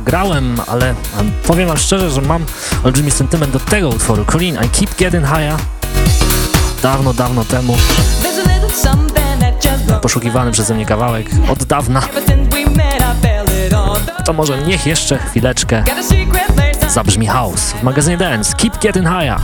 grałem, ale powiem wam szczerze, że mam olbrzymi sentyment do tego utworu. Colleen, I Keep Getting Higher. Dawno, dawno temu. Poszukiwany przeze mnie kawałek od dawna. To może niech jeszcze chwileczkę zabrzmi house w magazynie Dance. Keep Getting Higher.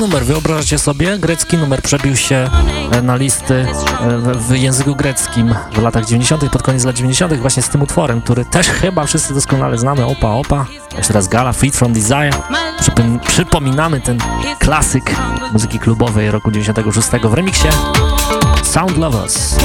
numer, wyobrażacie sobie? Grecki numer przebił się e, na listy e, w języku greckim w latach 90., pod koniec lat 90., właśnie z tym utworem, który też chyba wszyscy doskonale znamy, Opa Opa, jeszcze raz Gala, Feed from Desire. Przypom przypominamy ten klasyk muzyki klubowej roku 96 w remiksie Sound Lovers.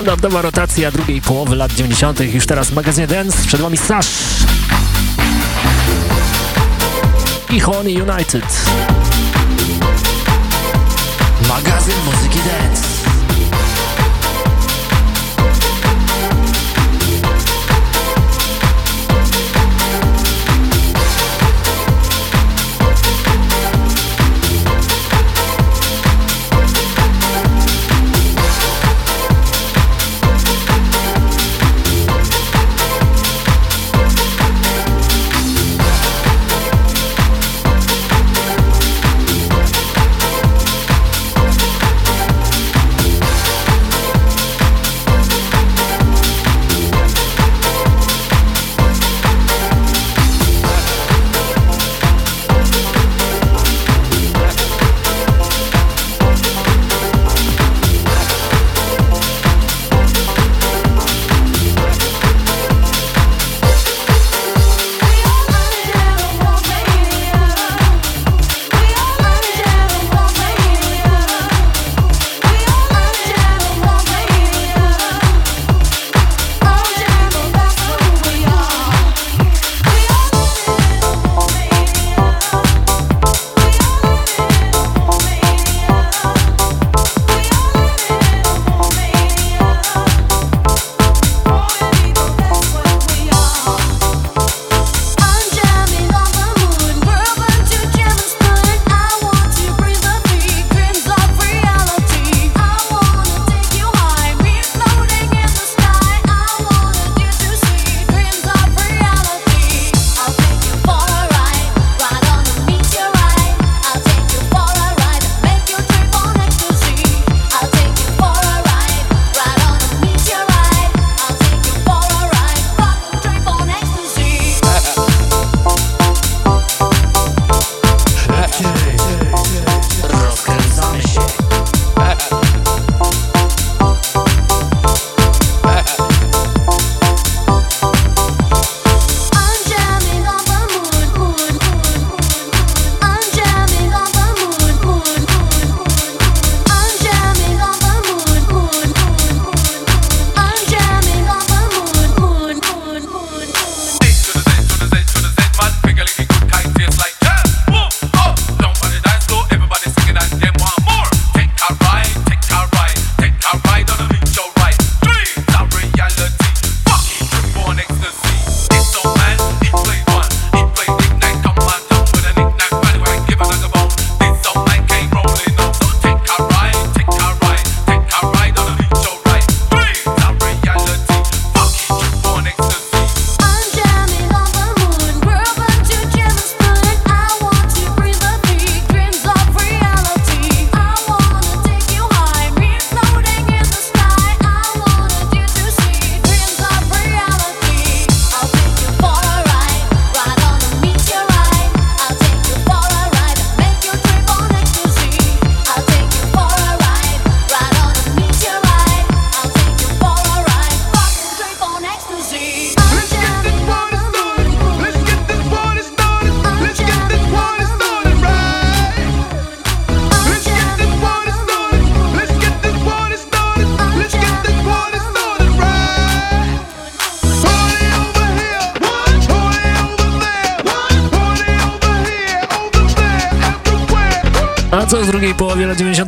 Standardowa rotacja drugiej połowy lat 90. Już teraz w magazynie Dance. Przed wami Sash i Honey United.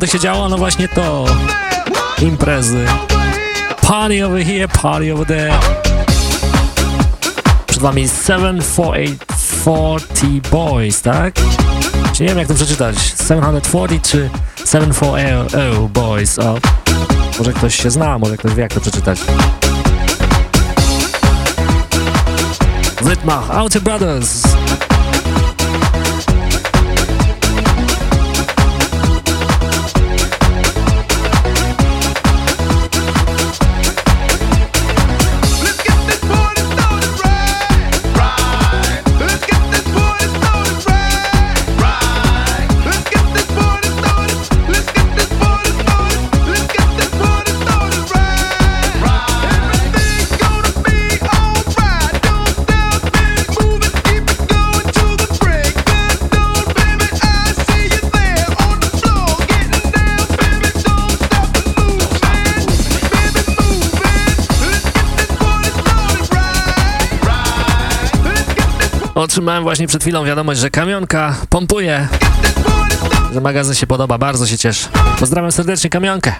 90. się działo? No właśnie to. Imprezy. Party over here, party over there. Przed wami 74840 Boys, tak? Czy nie wiem jak to przeczytać. 740 czy 740 Boys? O. Może ktoś się zna, może ktoś wie jak to przeczytać. W rytmach Outer Brothers. Otrzymałem właśnie przed chwilą wiadomość, że kamionka pompuje. Że magazyn się podoba, bardzo się cieszę. Pozdrawiam serdecznie kamionkę.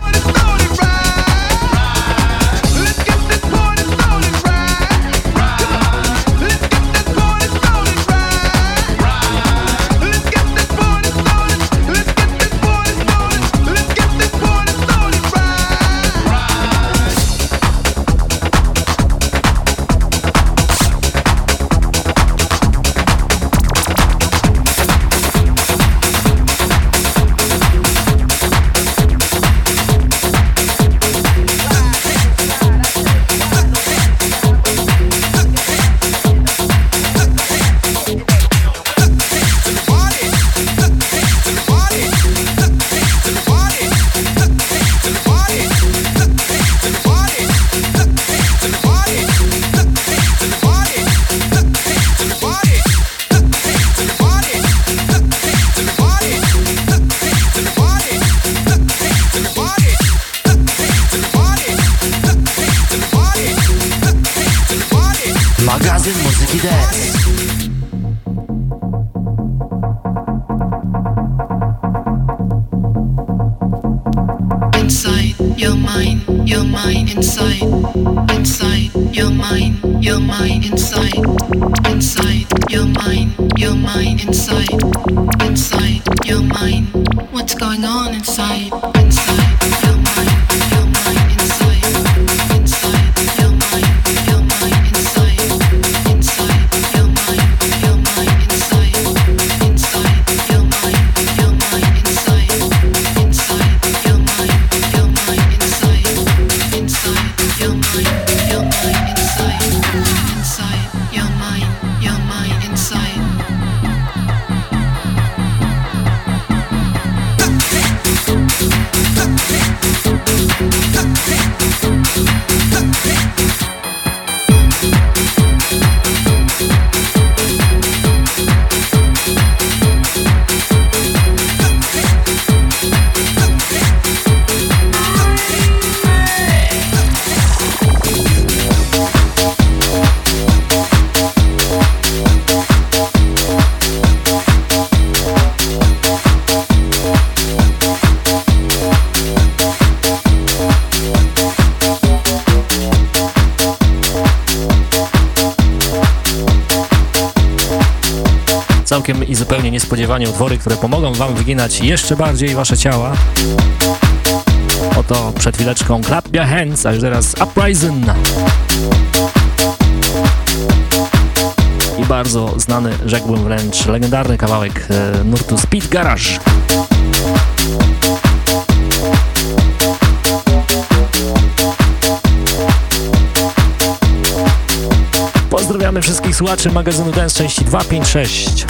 Niespodziewanie utwory, które pomogą Wam wyginać jeszcze bardziej Wasze ciała. Oto przed chwileczką Clap Your Hands, a już teraz Uprising. I bardzo znany, rzekłbym wręcz legendarny kawałek e, nurtu Speed Garage. Pozdrawiamy wszystkich słuchaczy magazynu Dance części 256.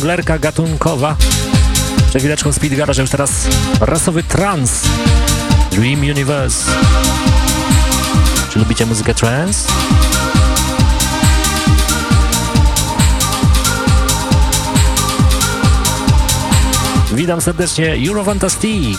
żonglerka gatunkowa. Przed chwileczką Speed Garage, już teraz rasowy trans. Dream Universe. Czy lubicie muzykę trance? Witam serdecznie Eurofantastic.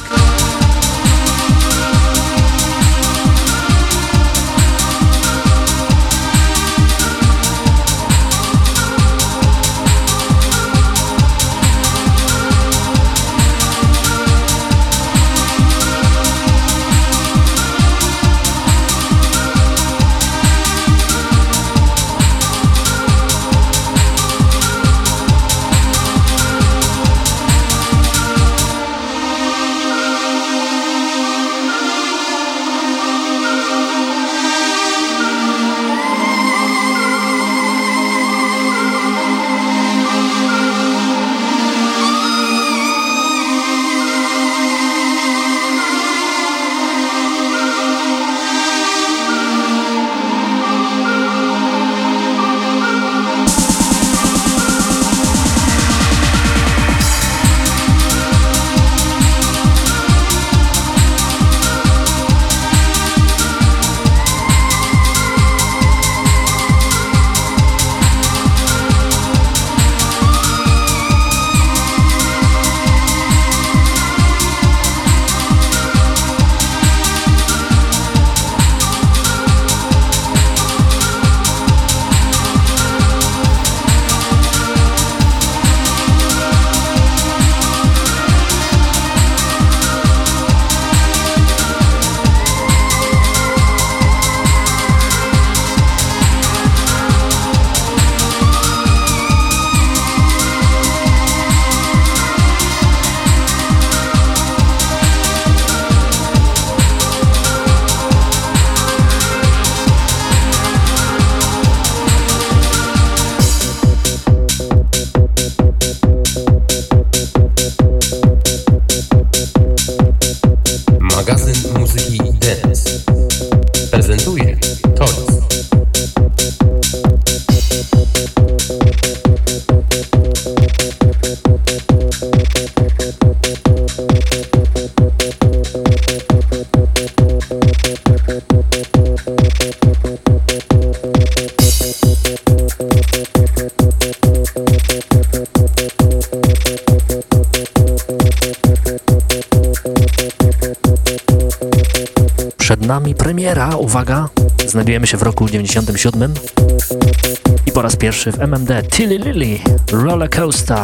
Uwaga, znajdujemy się w roku 97 i po raz pierwszy w MMD Tilly Lily Roller Coaster.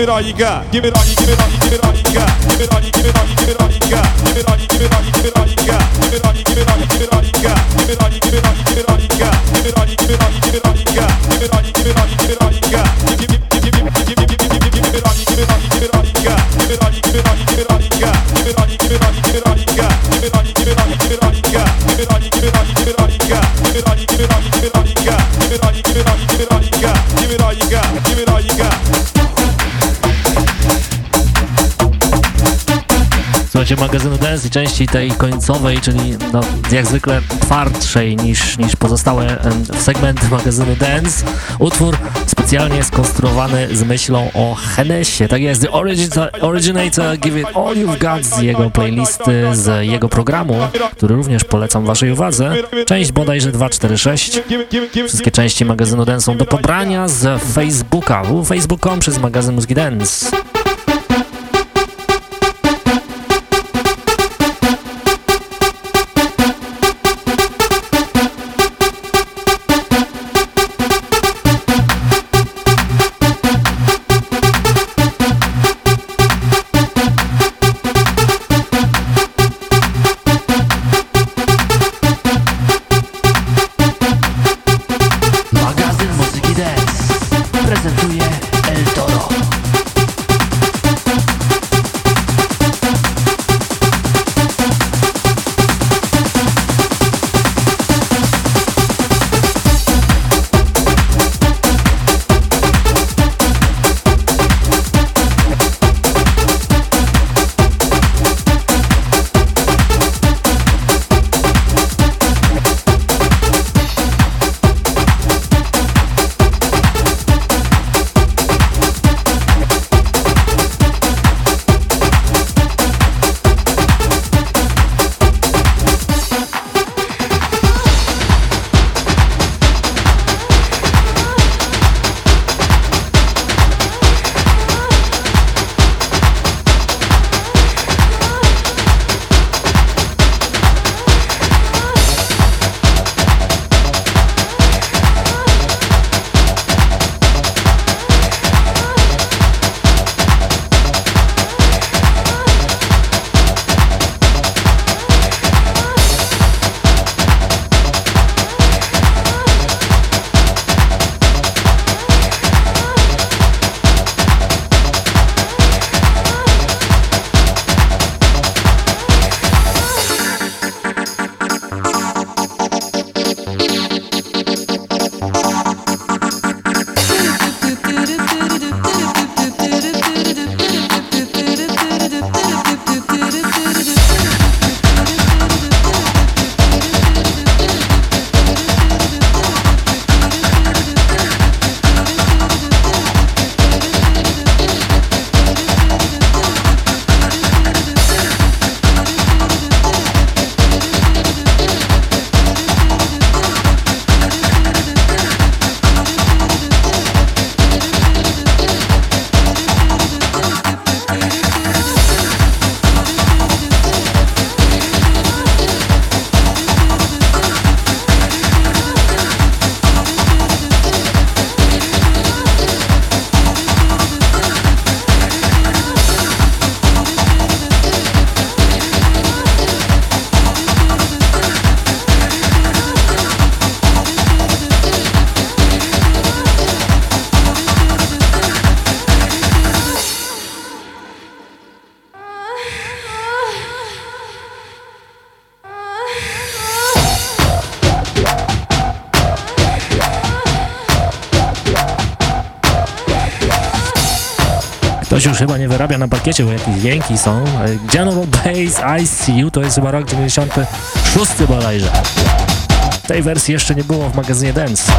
Give it all you got. Give it all you, give it all. magazynu Dance i części tej końcowej, czyli no, jak zwykle twardszej niż, niż pozostałe segmenty magazynu Dance. Utwór specjalnie skonstruowany z myślą o Hennesie. Tak jest, The Originator Give It All You've Got z jego playlisty, z jego programu, który również polecam waszej uwadze. Część bodajże 246. Wszystkie części magazynu Dance są do pobrania z Facebooka, www.facebook.com przez magazyn Mózgi Dance. Jęki są. General Base ICU to jest chyba rok 96 bodajże. Tej wersji jeszcze nie było w magazynie Dance.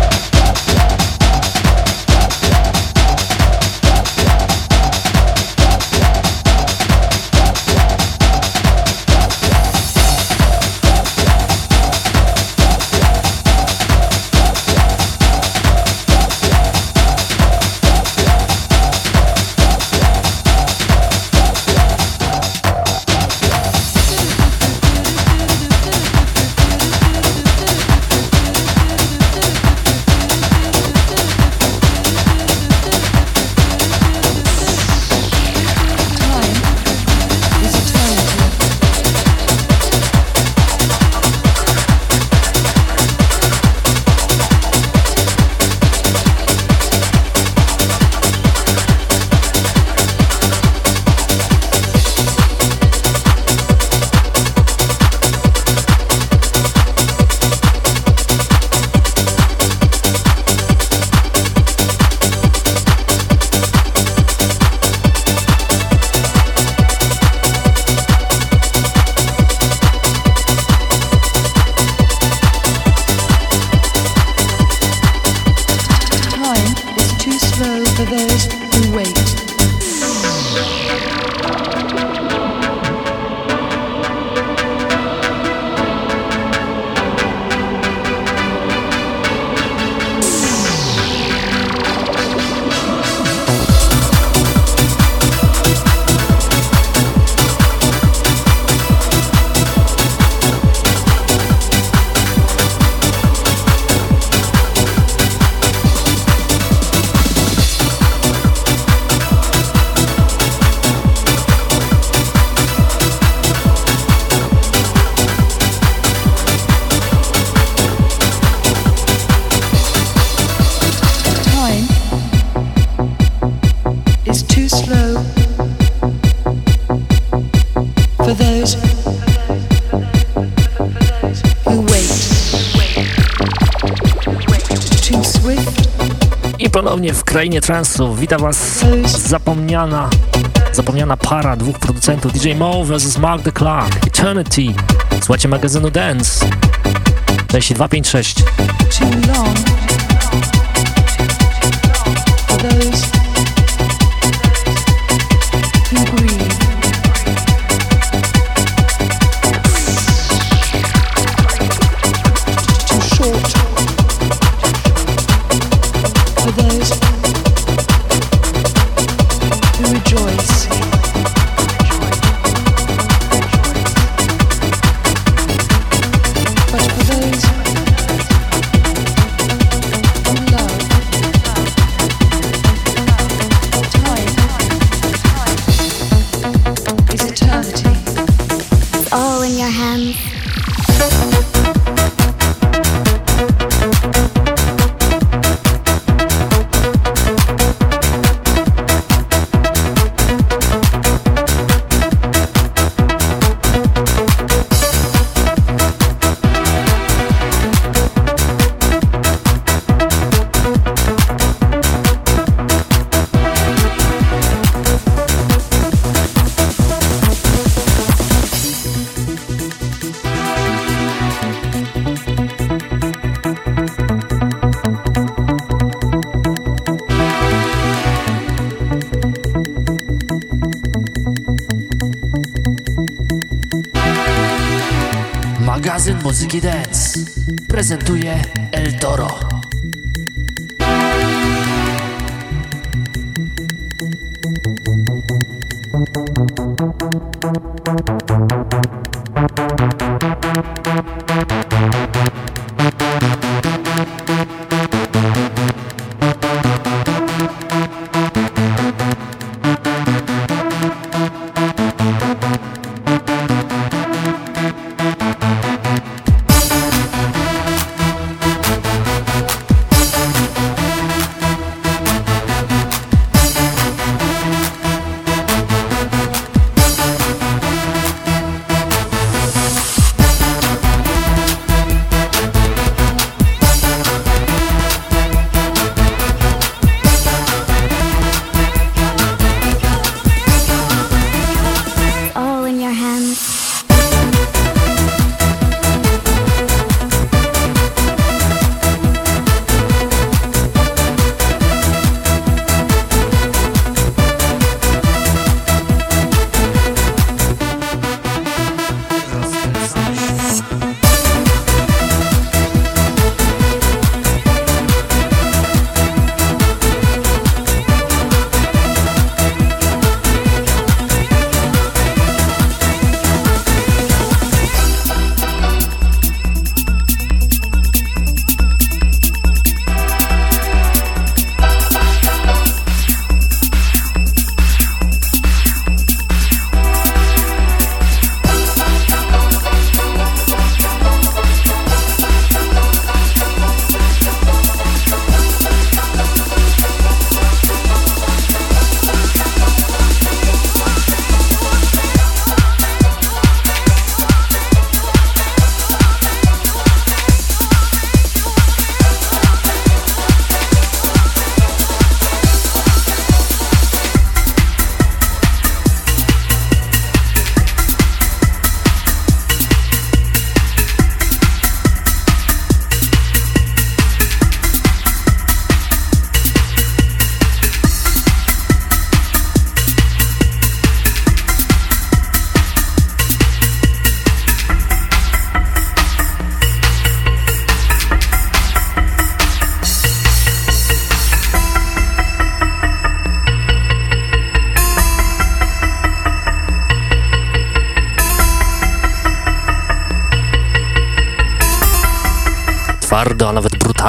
place ponownie w krainie transu. Wita Was zapomniana, zapomniana para dwóch producentów DJ Mo vs Mark the Clark, Eternity. Słuchajcie magazynu Dance. Części 256. too long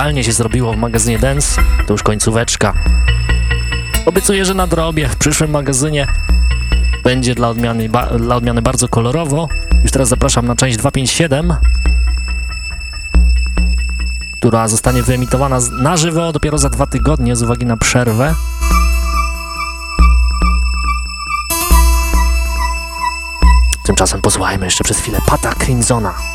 brutalnie się zrobiło w magazynie Dance. To już końcóweczka. Obiecuję, że nadrobię w przyszłym magazynie. Będzie dla odmiany, dla odmiany bardzo kolorowo. Już teraz zapraszam na część 257, która zostanie wyemitowana na żywo dopiero za dwa tygodnie z uwagi na przerwę. Tymczasem posłuchajmy jeszcze przez chwilę Pata Crimsona.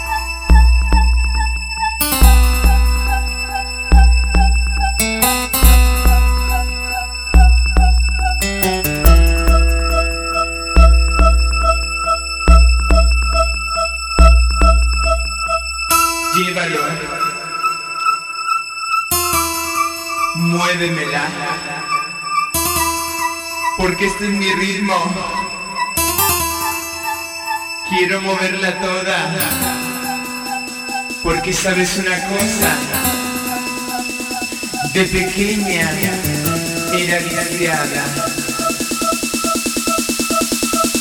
Es mi ritmo. Quiero moverla toda. Porque sabes una cosa. De pequeña era viciada.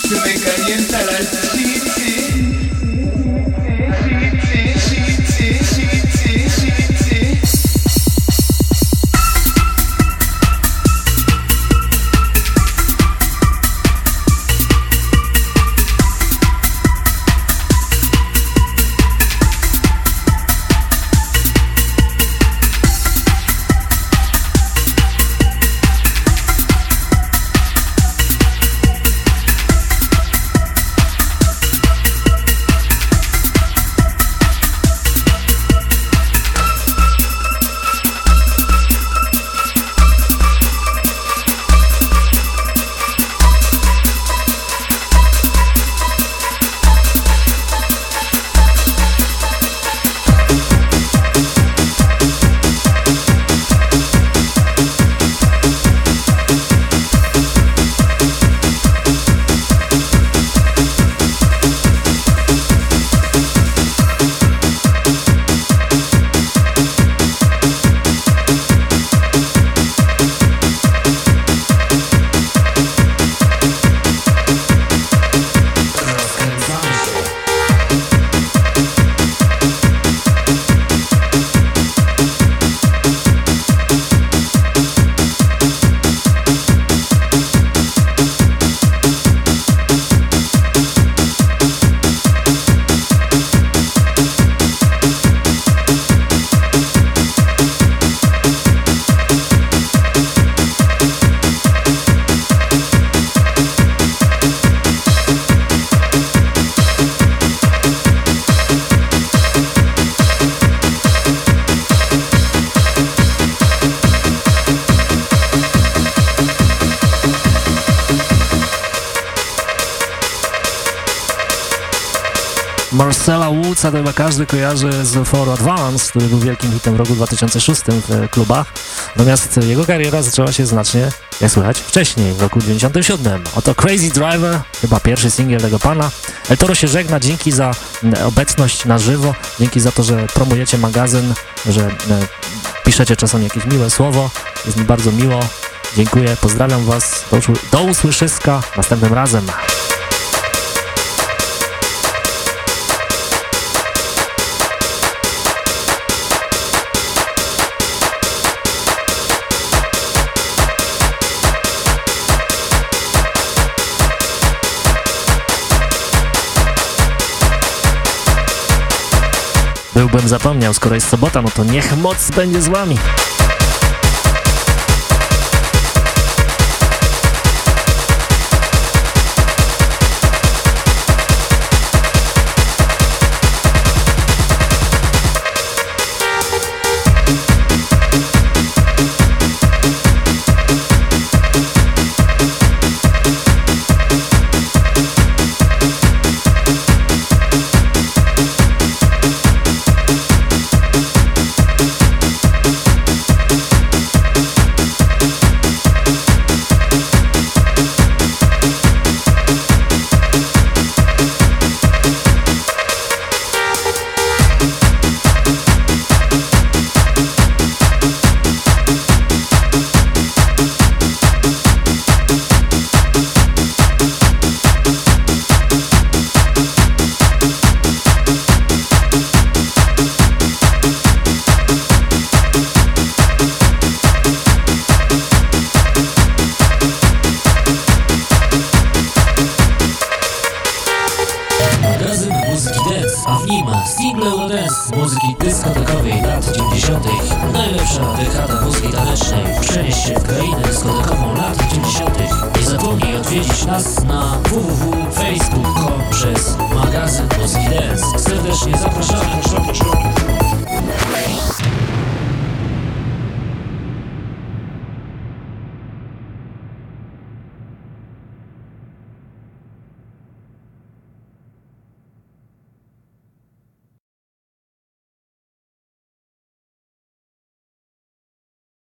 Se me calienta la każdy kojarzy z For Advance, który był wielkim hitem w roku 2006 w klubach. Natomiast jego kariera zaczęła się znacznie, jak słychać, wcześniej, w roku 97. Oto Crazy Driver, chyba pierwszy singiel tego pana. El Toro się żegna, dzięki za obecność na żywo, dzięki za to, że promujecie magazyn, że piszecie czasem jakieś miłe słowo. Jest mi bardzo miło. Dziękuję, pozdrawiam was. Do, do usłyszyska następnym razem. Byłbym zapomniał, skoro jest sobota, no to niech moc będzie z wami.